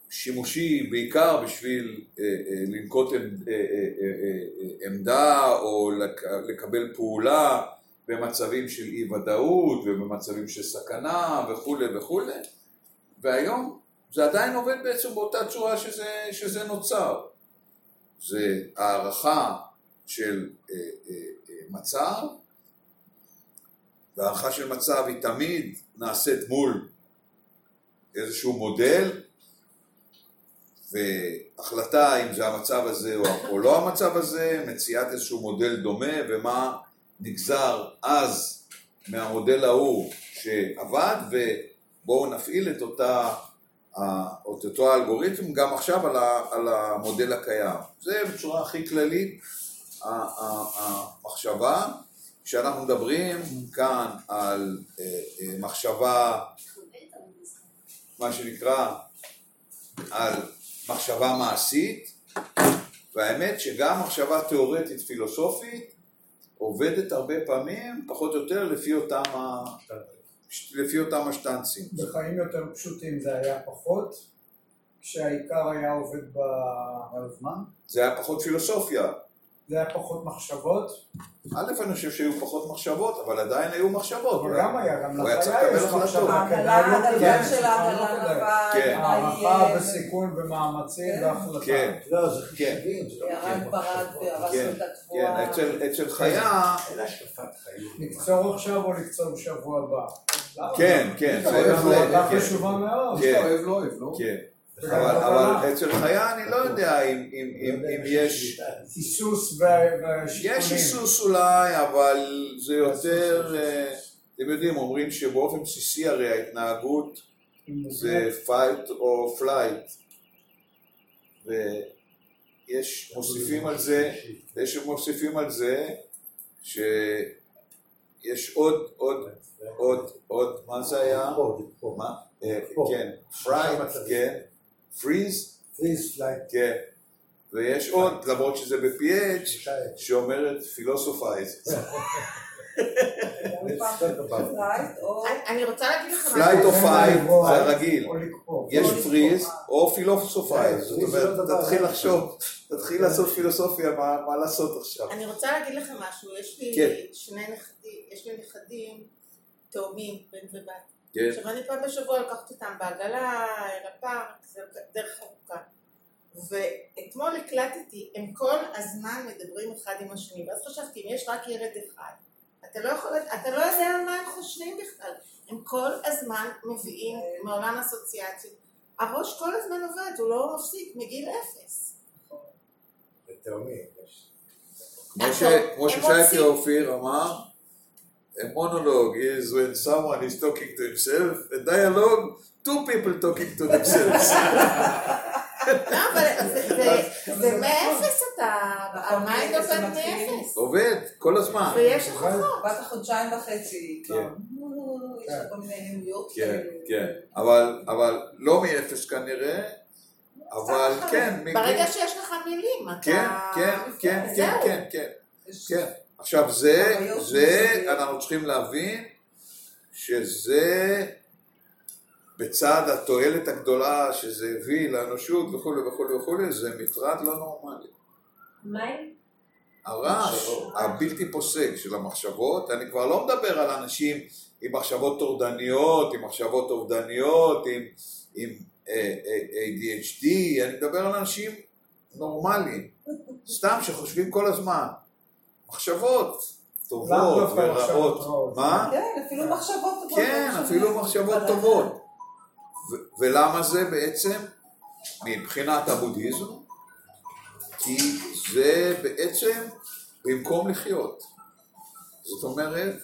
שימושי בעיקר בשביל אה, אה, לנקוט אה, עמדה או לקבל פעולה במצבים של אי ודאות ובמצבים של סכנה וכולי וכולי. והיום זה עדיין עובד בעצם באותה צורה שזה, שזה נוצר. זה הערכה של מצב והערכה של מצב היא תמיד נעשית מול איזשהו מודל והחלטה אם זה המצב הזה או, או לא המצב הזה, מציאת איזשהו מודל דומה ומה נגזר אז מהמודל ההוא שעבד ובואו נפעיל את אותה, את אותו האלגוריתם גם עכשיו על, ה, על המודל הקיים. זה בצורה הכי כללית המחשבה. כשאנחנו מדברים כאן על אה, אה, מחשבה, מה שנקרא, על מחשבה מעשית, והאמת שגם מחשבה תיאורטית פילוסופית עובדת הרבה פעמים פחות או יותר לפי אותם, ה... לפי אותם השטנצים. בחיים יותר פשוטים זה היה פחות, כשהעיקר היה עובד בזמן? זה היה פחות פילוסופיה. זה היה פחות מחשבות? א', אני חושב שהיו פחות מחשבות, אבל עדיין היו מחשבות. אבל גם היה, גם לחיה יש מחשבות. הגלגל של ההגלה נפל, הערכה וסיכון ומאמצים והחלטה. כן, לא, זה חישובים. הרג ברד והרסנו את התבואה. אצל חיה... לקצור עכשיו או לקצור בשבוע הבא? כן, כן. זה החלטה חשובה מאוד. אוהב לא אוהב, לא? כן. אבל אצל חיה אני לא יודע אם יש... היסוס והשיקולים. יש היסוס אולי, אבל זה יותר... אתם יודעים, אומרים שבאופן בסיסי הרי ההתנהגות זה fight או flight. ויש מוסיפים על זה, יש מוסיפים על זה שיש עוד, עוד, עוד, עוד, מה זה היה? מה? כן, פרייט, כן. פריז? פריז פלייט. כן. ויש עוד, למרות שזה ב-PH, שאומרת פילוסופייז. אני רוצה להגיד לך פלייט או פייב, זה רגיל. יש פריז או פילוסופייז. זאת אומרת, תתחיל לחשוב, תתחיל לעשות פילוסופיה, מה לעשות עכשיו. אני רוצה להגיד לך משהו, יש לי כן. שני נכדים, יש לי נכדים תאומים, בן ובת. כן. עכשיו אני פעם בשבוע לקחת אותם בעגלה, אל הפארק, זה דרך ארוכה. ואתמול הקלטתי, הם כל הזמן מדברים אחד עם השני, ואז חשבתי, אם יש רק ילד אחד, אתה לא, יכול, אתה לא יודע על מה הם חושבים בכלל. הם כל הזמן מביאים מעולם אסוציאציות. הראש כל הזמן עובד, הוא לא מפסיק מגיל אפס. כמו ששייקי אופיר אמר, a monologue is when someone is talking to himself, a dialogue, two people talking to themselves. לא, אבל זה מאפס אתה, ה mind עובד מאפס. עובד, כל הזמן. ויש הוכחות. בת החודשיים וחצי, כן. יש לה כל מיני נמיות כן. כן, אבל, לא מאפס כנראה, אבל כן, ברגע שיש לך מילים, אתה... כן, כן. כן, כן, כן. עכשיו זה, זה, אנחנו צריכים להבין שזה בצד התועלת הגדולה שזה הביא לאנושות וכולי וכולי וכולי, זה מטרד לא נורמלי. מים? הרעש הבלתי פוסק של המחשבות, אני כבר לא מדבר על אנשים עם מחשבות טורדניות, עם מחשבות אובדניות, עם, עם אה, אה, ADHD, אני מדבר על אנשים נורמליים, סתם שחושבים כל הזמן. מחשבות טובות ורעות. מה? כן, אפילו מחשבות טובות. כן, לא אפילו. מחשבות טובות. ולמה זה בעצם? מבחינת הבודהיזם, כי זה בעצם במקום לחיות. זאת אומרת,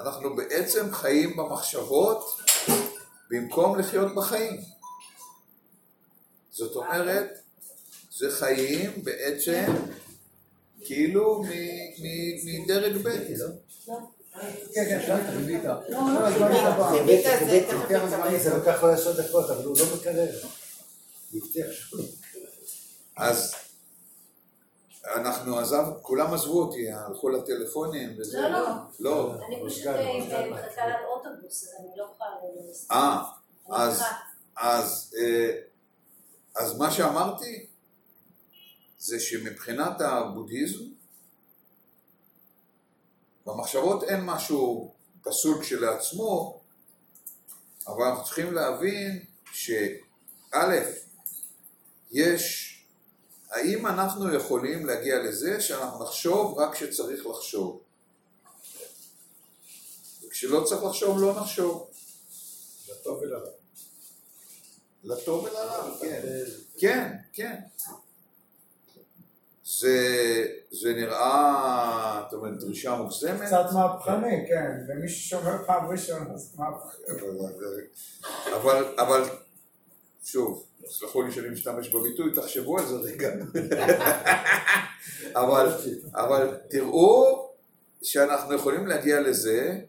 אנחנו בעצם חיים במחשבות במקום לחיות בחיים. זאת אומרת, זה חיים בעצם כאילו מ- מ- מדרג ב'. כן, כן. לא, זה לוקח לו עשר דקות, אבל הוא לא. אז אנחנו עזב, כולם עזבו אותי, הלכו לטלפונים וזה. לא, לא. לא. אני פשוט אה. מחכה לאוטובוס, אז אני לא יכולה... אה, אז, סליחה. אז, אה, אז מה שאמרתי זה שמבחינת הבודהיזם, במחשבות אין משהו פסול כשלעצמו, אבל אנחנו צריכים להבין שא', יש, האם אנחנו יכולים להגיע לזה שאנחנו נחשוב רק כשצריך לחשוב? וכשלא צריך לחשוב, לא נחשוב. לטוב ולרע. לטוב ולרע, כן. כן, כן. זה, זה נראה, זאת אומרת, דרישה מוגזמת. קצת מהפכני, כן, ומי ששומע פעם ראשונה אז מהפכני. אבל, אבל, שוב, סלחו לי שאני משתמש בביטוי, תחשבו על זה רגע. אבל, אבל תראו שאנחנו יכולים להגיע לזה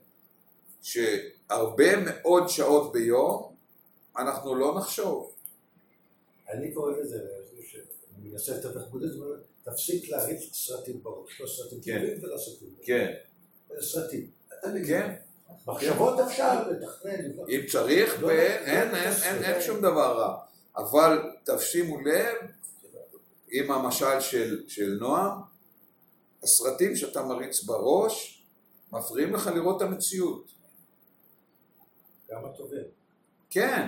שהרבה מאוד שעות ביום אנחנו לא נחשוב. אני קורא לזה, אני חושב שאני מנסה לתווך אבל תפסיק להריץ סרטים בראש, לא סרטים כן. טובים ולא סרטים. כן. סרטים. אתה מבין? כן. מחשבות אפשר לתכנן. לבנות. אם צריך, לא, לא, אין, לא, לא, לא, לא. שום דבר רע. אבל תשימו לב, עם המשל של, של נועם, הסרטים שאתה מריץ בראש, מפריעים לך לראות את המציאות. גם הטובים. כן,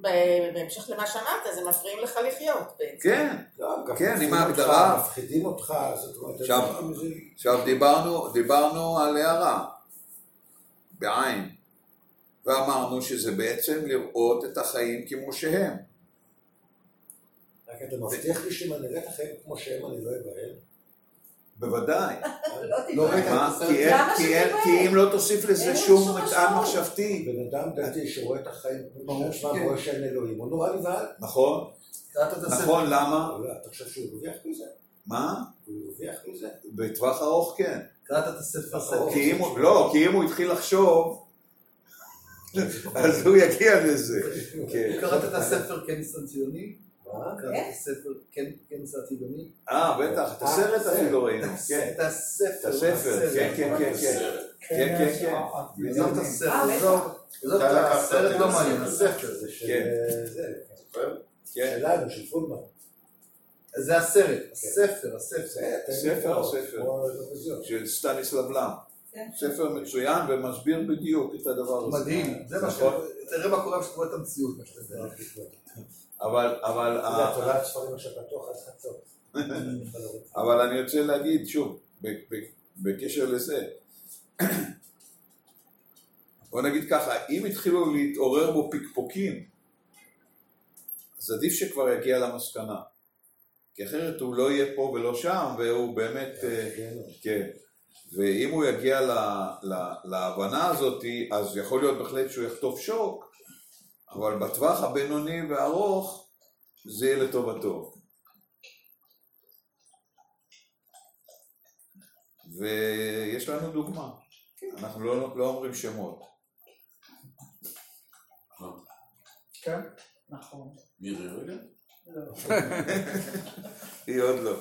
בהמשך למה שאמרת, זה מפריעים לך לחיות בעצם. כן. לא, כן, עם ההגדרה. מפחידים אותך, זאת אומרת, עכשיו- זה- עכשיו דיברנו, דיברנו על הערה, בעין, ואמרנו שזה בעצם לראות את החיים כמו שהם. רק אתה מבטיח לי שאם אני אראה את החיים כמו שהם, אני לא אבהל. בוודאי. לא לא? כי אם לא תוסיף לזה שום מטען. מחשבתי. בן אדם דתי שרואה את החיים ברור שעצמם שכן. רואה שאין אלוהים, הוא נורא נבהל. נכון? נכון, למה? אבל אתה חושב שהוא הרוויח מזה? מה? הוא הרוויח מזה? בטווח ארוך כן. קראת את הספר. כי אם הוא, לא, כי אם הוא התחיל לחשוב, אז הוא יגיע לזה. כן. קראת את הספר כניסן ציוני? מה? קראת את הספר כן- כניסן ציוני? אה, בטח, את הסרט אפילו ראינו. כן. את הספר. את הספר, כן, כן, כן, כן. כן, כן, כן. עזוב את אה, הספר. עזוב את הסרט לא מעניין, הספר. זה של... כן. זה, כן. שלנו, של פולמן. זה הסרט, הספר, הספר. ספר, הספר. אירוויזיון. של סטניסלב לאם. כן. ספר מצוין ומסביר בדיוק את הדבר הזה. מדהים, זה מה ש... נכון. תראה מה קורה כשאתה רואה את המציאות. אבל, אבל, אתה יודע, תולעת ספרים עכשיו פתוח עד חצות. אבל אני רוצה להגיד שוב, בקשר לזה, בוא נגיד ככה, אם התחילו להתעורר בו פקפוקים, אז עדיף שכבר יגיע למסקנה. כי אחרת הוא לא יהיה פה ולא שם, והוא באמת, אה, כן. ואם הוא יגיע ל, ל, להבנה הזאת, אז יכול להיות בהחלט שהוא יחטוף שוק, אבל בטווח הבינוני והארוך, זה יהיה לטובתו. ויש לנו דוגמה, אנחנו לא, לא אומרים שמות. כן, נכון. מירי רגע? היא עוד לא.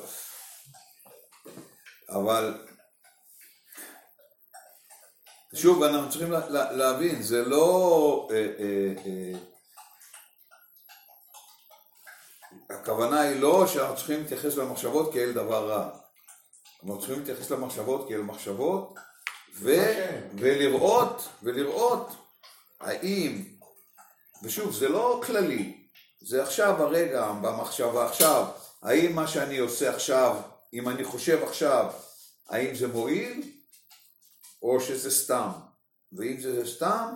אבל שוב, אנחנו צריכים לה- לה- להבין, זה לא... אה, אה, אה, הכוונה היא לא שאנחנו צריכים להתייחס למחשבות כאל דבר רע. אנחנו צריכים להתייחס למחשבות כאל מחשבות, ו, ולראות, ולראות האם, ושוב, זה לא כללי, זה עכשיו הרגע, במחשבה עכשיו, האם מה שאני עושה עכשיו, אם אני חושב עכשיו, האם זה מועיל, או שזה סתם. ואם זה סתם,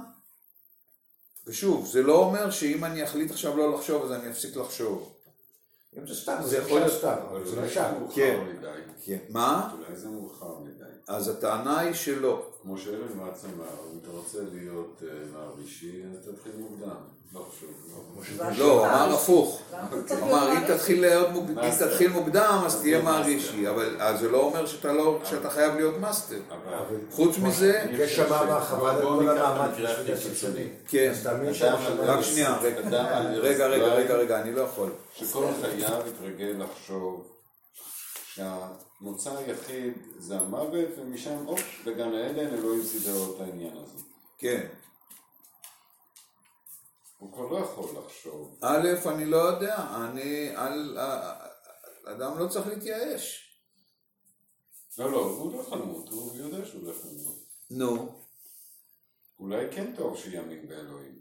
ושוב, זה לא אומר שאם אני אחליט עכשיו לא לחשוב, אז אני אפסיק לחשוב. אם זה סתם, זה יכול להיות- סתם, אבל זה. זה מאוחר כן. מדי. כן. מה? אולי זה מאוחר מדי. אז הטענה היא שלא. כמו שאלן מצ אמר, אם אתה רוצה להיות אה, נער אישי, אז תתחיל מוקדם. לא חשוב. לא. אמר הפוך. אמר, אם תתחיל מוקדם, אז תהיה מאסטר. מערישי. אבל אז זה לא אומר שאתה לא- חייב להיות מאסטר. חוץ מזה, יש שם ש- חוות את בואו כל ניקח את המאמץ המקרה בשביל הכי עשר קיצוני. שנים. כן. רק שנייה, רגע, רגע, רגע, רגע, אני לא יכול. שכל חייו התרגל לחשוב שהמוצא היחיד זה המוות, ומשם, הופ, בגן העדן אלוהים סידר לו את העניין הזה. כן. הוא כבר לא יכול לחשוב. א', אני לא יודע, אני, אל, אדם לא צריך להתייאש. לא, לא, הוא לא יכול למות, הוא יודע שהוא לא יכול למות. נו, אולי כן טוב שיאמין באלוהים.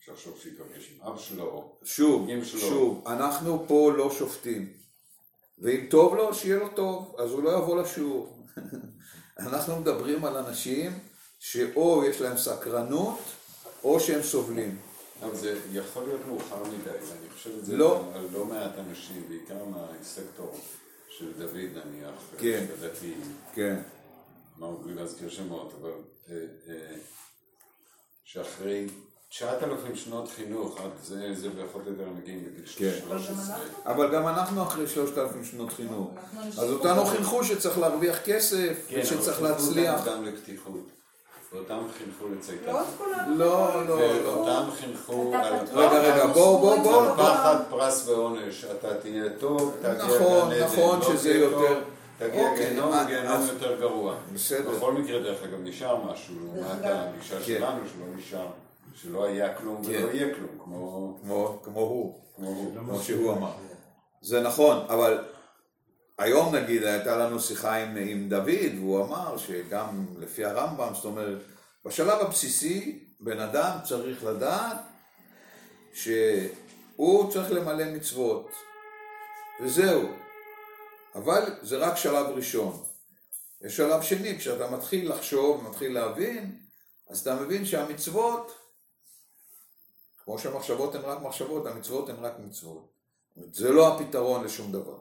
שיחשוב שיפגש עם אב שלו. שוב. שוב, אנחנו פה לא שופטים. ואם טוב לו, שיהיה לו טוב, אז הוא לא יבוא לשיעור. אנחנו מדברים על אנשים שאו יש להם סקרנות, או שהם סובלים. אבל זה יכול להיות מאוחר מדי, ואני חושב את זה לא. על לא מעט אנשים, בעיקר מהסקטור של דוד נניח, כן. הדתיים, כן, אמרנו בלי להזכיר שמות, אבל אה, אה, שאחרי 9,000 שנות חינוך, עד זה, זה פחות או יותר מגיעים לגיל כן. 13. אבל גם אנחנו אחרי שלושת אלפים שנות חינוך. אז אותנו. חינכו שצריך להרוויח כסף, כן, ושצריך אבל חינכו להצליח. אותם גם לפתיחות, ואותם חינכו לצייתנות. לא. לא, לא, לא. ואותם חינכו אתה על? רגע, רגע, בואו, בואו, בואו. על פחד, פרס ועונש, אתה תהיה טוב, תגיע נכון, גן עדן, נכון לא שזה תהיה יותר- תגיע אוקיי, גיהנום, גיהנום יותר גרוע. בסדר. בכל מקרה, דרך אגב, נשאר משהו, לעומת אגב. הגישה כן. שלנו, שלא נשאר, שלא היה כלום כן. ולא יהיה כלום, כמו כמו, כמו הוא, כמו הוא. כמו שהוא אמר. זה נכון, אבל היום נגיד הייתה לנו שיחה עם, עם דוד, והוא אמר שגם לפי הרמב"ם, זאת אומרת, בשלב הבסיסי בן אדם צריך לדעת שהוא צריך למלא מצוות, וזהו. אבל זה רק שלב ראשון. יש שלב שני, כשאתה מתחיל לחשוב, מתחיל להבין, אז אתה מבין שהמצוות כמו שהמחשבות הן רק מחשבות, המצוות הן רק מצוות. זה לא הפתרון לשום דבר.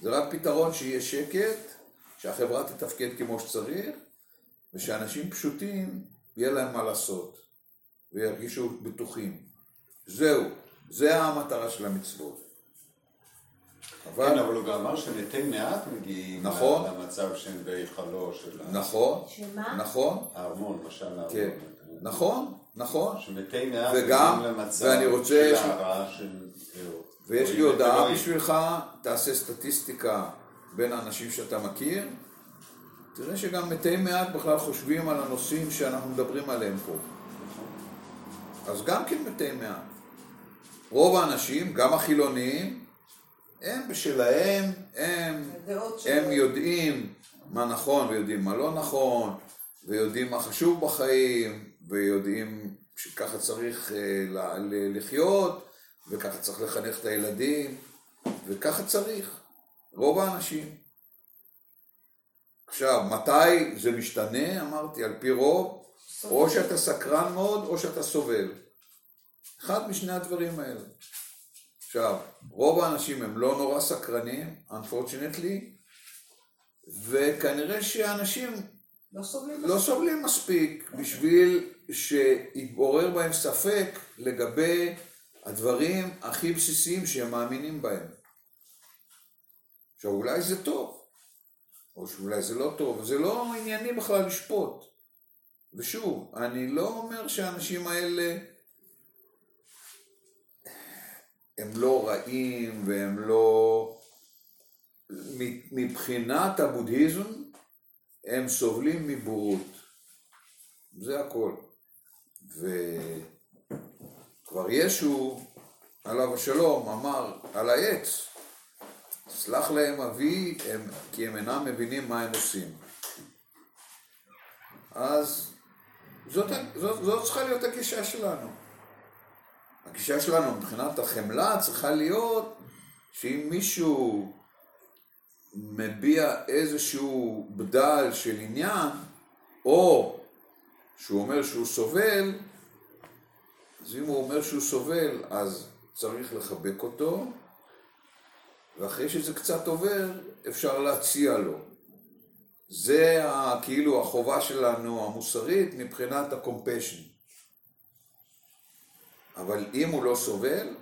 זה רק פתרון שיהיה שקט, שהחברה תתפקד כמו שצריך, ושאנשים פשוטים, יהיה להם מה לעשות, וירגישו בטוחים. זהו, זה המטרה של המצוות. כן, אבל הוא גם אמר שמתי מעט מגיעים נכון. למצב שהם בהיכלו של נכון, שמה? נכון, הארמון, משל הארמון. כן, נכון, נכון. שמתי מעט וגם, ואני רוצה של ש- של... ויש לי הודעה. בשבילך, תעשה סטטיסטיקה בין האנשים שאתה מכיר, תראה שגם מתי מעט בכלל חושבים על הנושאים שאנחנו מדברים עליהם פה. אז גם כן מתי מעט. רוב האנשים, גם החילוניים, הם בשלהם, הם, הם. יודעים מה נכון ויודעים מה לא נכון, ויודעים מה חשוב בחיים, ויודעים שככה צריך אה, לחיות, וככה צריך לחנך את הילדים, וככה צריך. רוב האנשים. עכשיו, מתי זה משתנה? אמרתי, על פי רוב, או שאתה סקרן מאוד, או שאתה סובל. אחד משני הדברים האלה. עכשיו, רוב האנשים הם לא נורא סקרנים, unfortunately, וכנראה שאנשים לא סובלים לא סובלים מספיק בשביל שיתעורר בהם ספק לגבי הדברים הכי בסיסיים שהם מאמינים בהם. עכשיו אולי זה טוב, או שאולי זה לא טוב, זה לא ענייני בכלל לשפוט. ושוב, אני לא אומר שהאנשים האלה הם לא רעים והם לא... מבחינת הבודהיזם הם סובלים מבורות. זה הכל. וכבר ישו, עליו השלום, אמר על העץ, סלח להם אבי, הם, כי הם אינם מבינים מה הם עושים. אז זאת, זאת, זאת צריכה להיות הגישה שלנו. הגישה שלנו מבחינת החמלה צריכה להיות שאם מישהו מביע איזשהו בדל של עניין, או שהוא אומר שהוא סובל, אז אם הוא אומר שהוא סובל, אז צריך לחבק אותו, ואחרי שזה קצת עובר, אפשר להציע לו. זה כאילו החובה שלנו המוסרית מבחינת ה-compassion. אבל אם הוא לא סובל,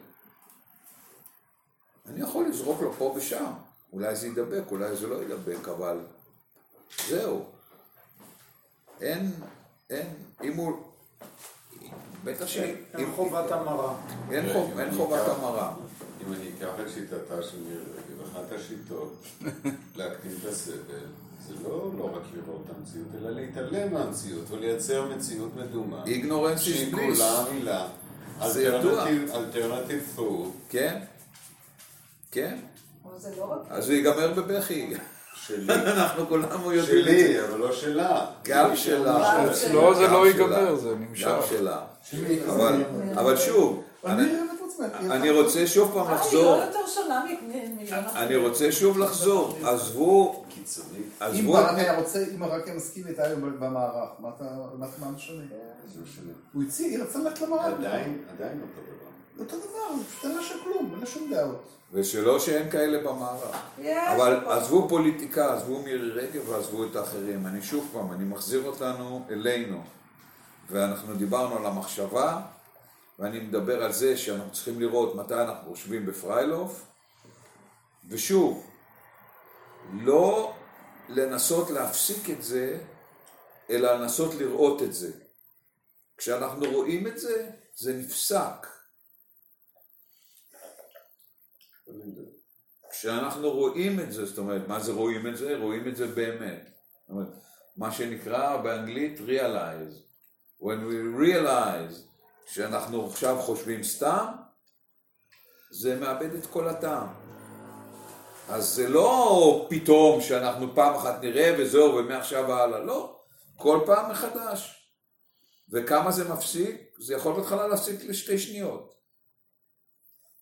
אני יכול לזרוק לו פה ושם. אולי זה יידבק, אולי זה לא יידבק, אבל זהו. אין, אין, אם הוא... בטח ש... אין חובת המרה. אין חוב- אין חובת המרה. אם אני אקח את שיטתה של מירי רגב, אחת השיטות להקטין את הסבל, זה לא, לא רק לראות את המציאות, אלא להתעלם מהמציאות ולייצר מציאות מדומה. Ignorance is שהיא bliss. כולה מילה. זה ידוע. אלטרנטיב פו כן? כן? זה לא רק... אז זה ייגמר בבכי. שלי. אנחנו כולנו יודעים את זה. שלי, אבל לא שלה. גם שלה. אצלו זה לא. ייגמר, זה נמשך. גם שלה. אבל, אבל שוב, אני, רוצה שוב פעם אה, לחזור. לא. אני רוצה שוב לחזור. עזבו. אם עזבו ברק. היה רוצה, אם ברק היה מסכים איתה היום במערך, מה אתה, מה משנה? זה משנה. הוא הציע, היא רצה ללכת למערך. עדיין, עדיין אותו דבר. אותו דבר, פשוט אין לה שם כלום, אין לה שום דעות. ושלא שאין כאלה במערב. אבל. עזבו פוליטיקה, עזבו מירי רגב ועזבו את האחרים. אני שוב פעם, אני מחזיר אותנו אלינו. ואנחנו דיברנו על המחשבה, ואני מדבר על זה שאנחנו צריכים לראות מתי אנחנו יושבים בפריילוף. ושוב, לא לנסות להפסיק את זה, אלא לנסות לראות את זה. כשאנחנו רואים את זה, זה נפסק. כשאנחנו רואים את זה, זאת אומרת, מה זה רואים את זה? רואים את זה באמת. זאת אומרת, מה שנקרא באנגלית realize. When we realize שאנחנו עכשיו חושבים סתם, זה מאבד את כל הטעם. אז זה לא פתאום שאנחנו פעם אחת נראה וזהו ומעכשיו והלאה, לא. כל פעם מחדש. וכמה זה מפסיק? זה יכול בהתחלה להפסיק לשתי שניות.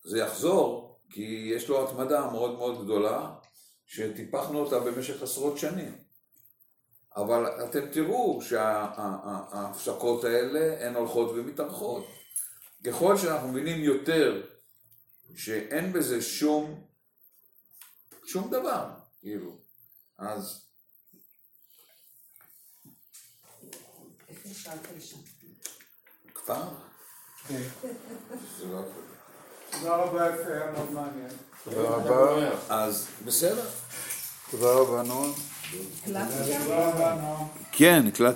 זה יחזור, כי יש לו התמדה מאוד מאוד גדולה, שטיפחנו אותה במשך עשרות שנים. אבל אתם תראו שההפסקות האלה הן הולכות ומתארכות. ככל שאנחנו מבינים יותר שאין בזה שום, שום דבר, כאילו, אז? כבר? כן. זה לא... תודה רבה, יפה, היה מאוד מעניין. תודה רבה. אז בסדר. תודה רבה, נועה. נועם. כן, הקלטתי.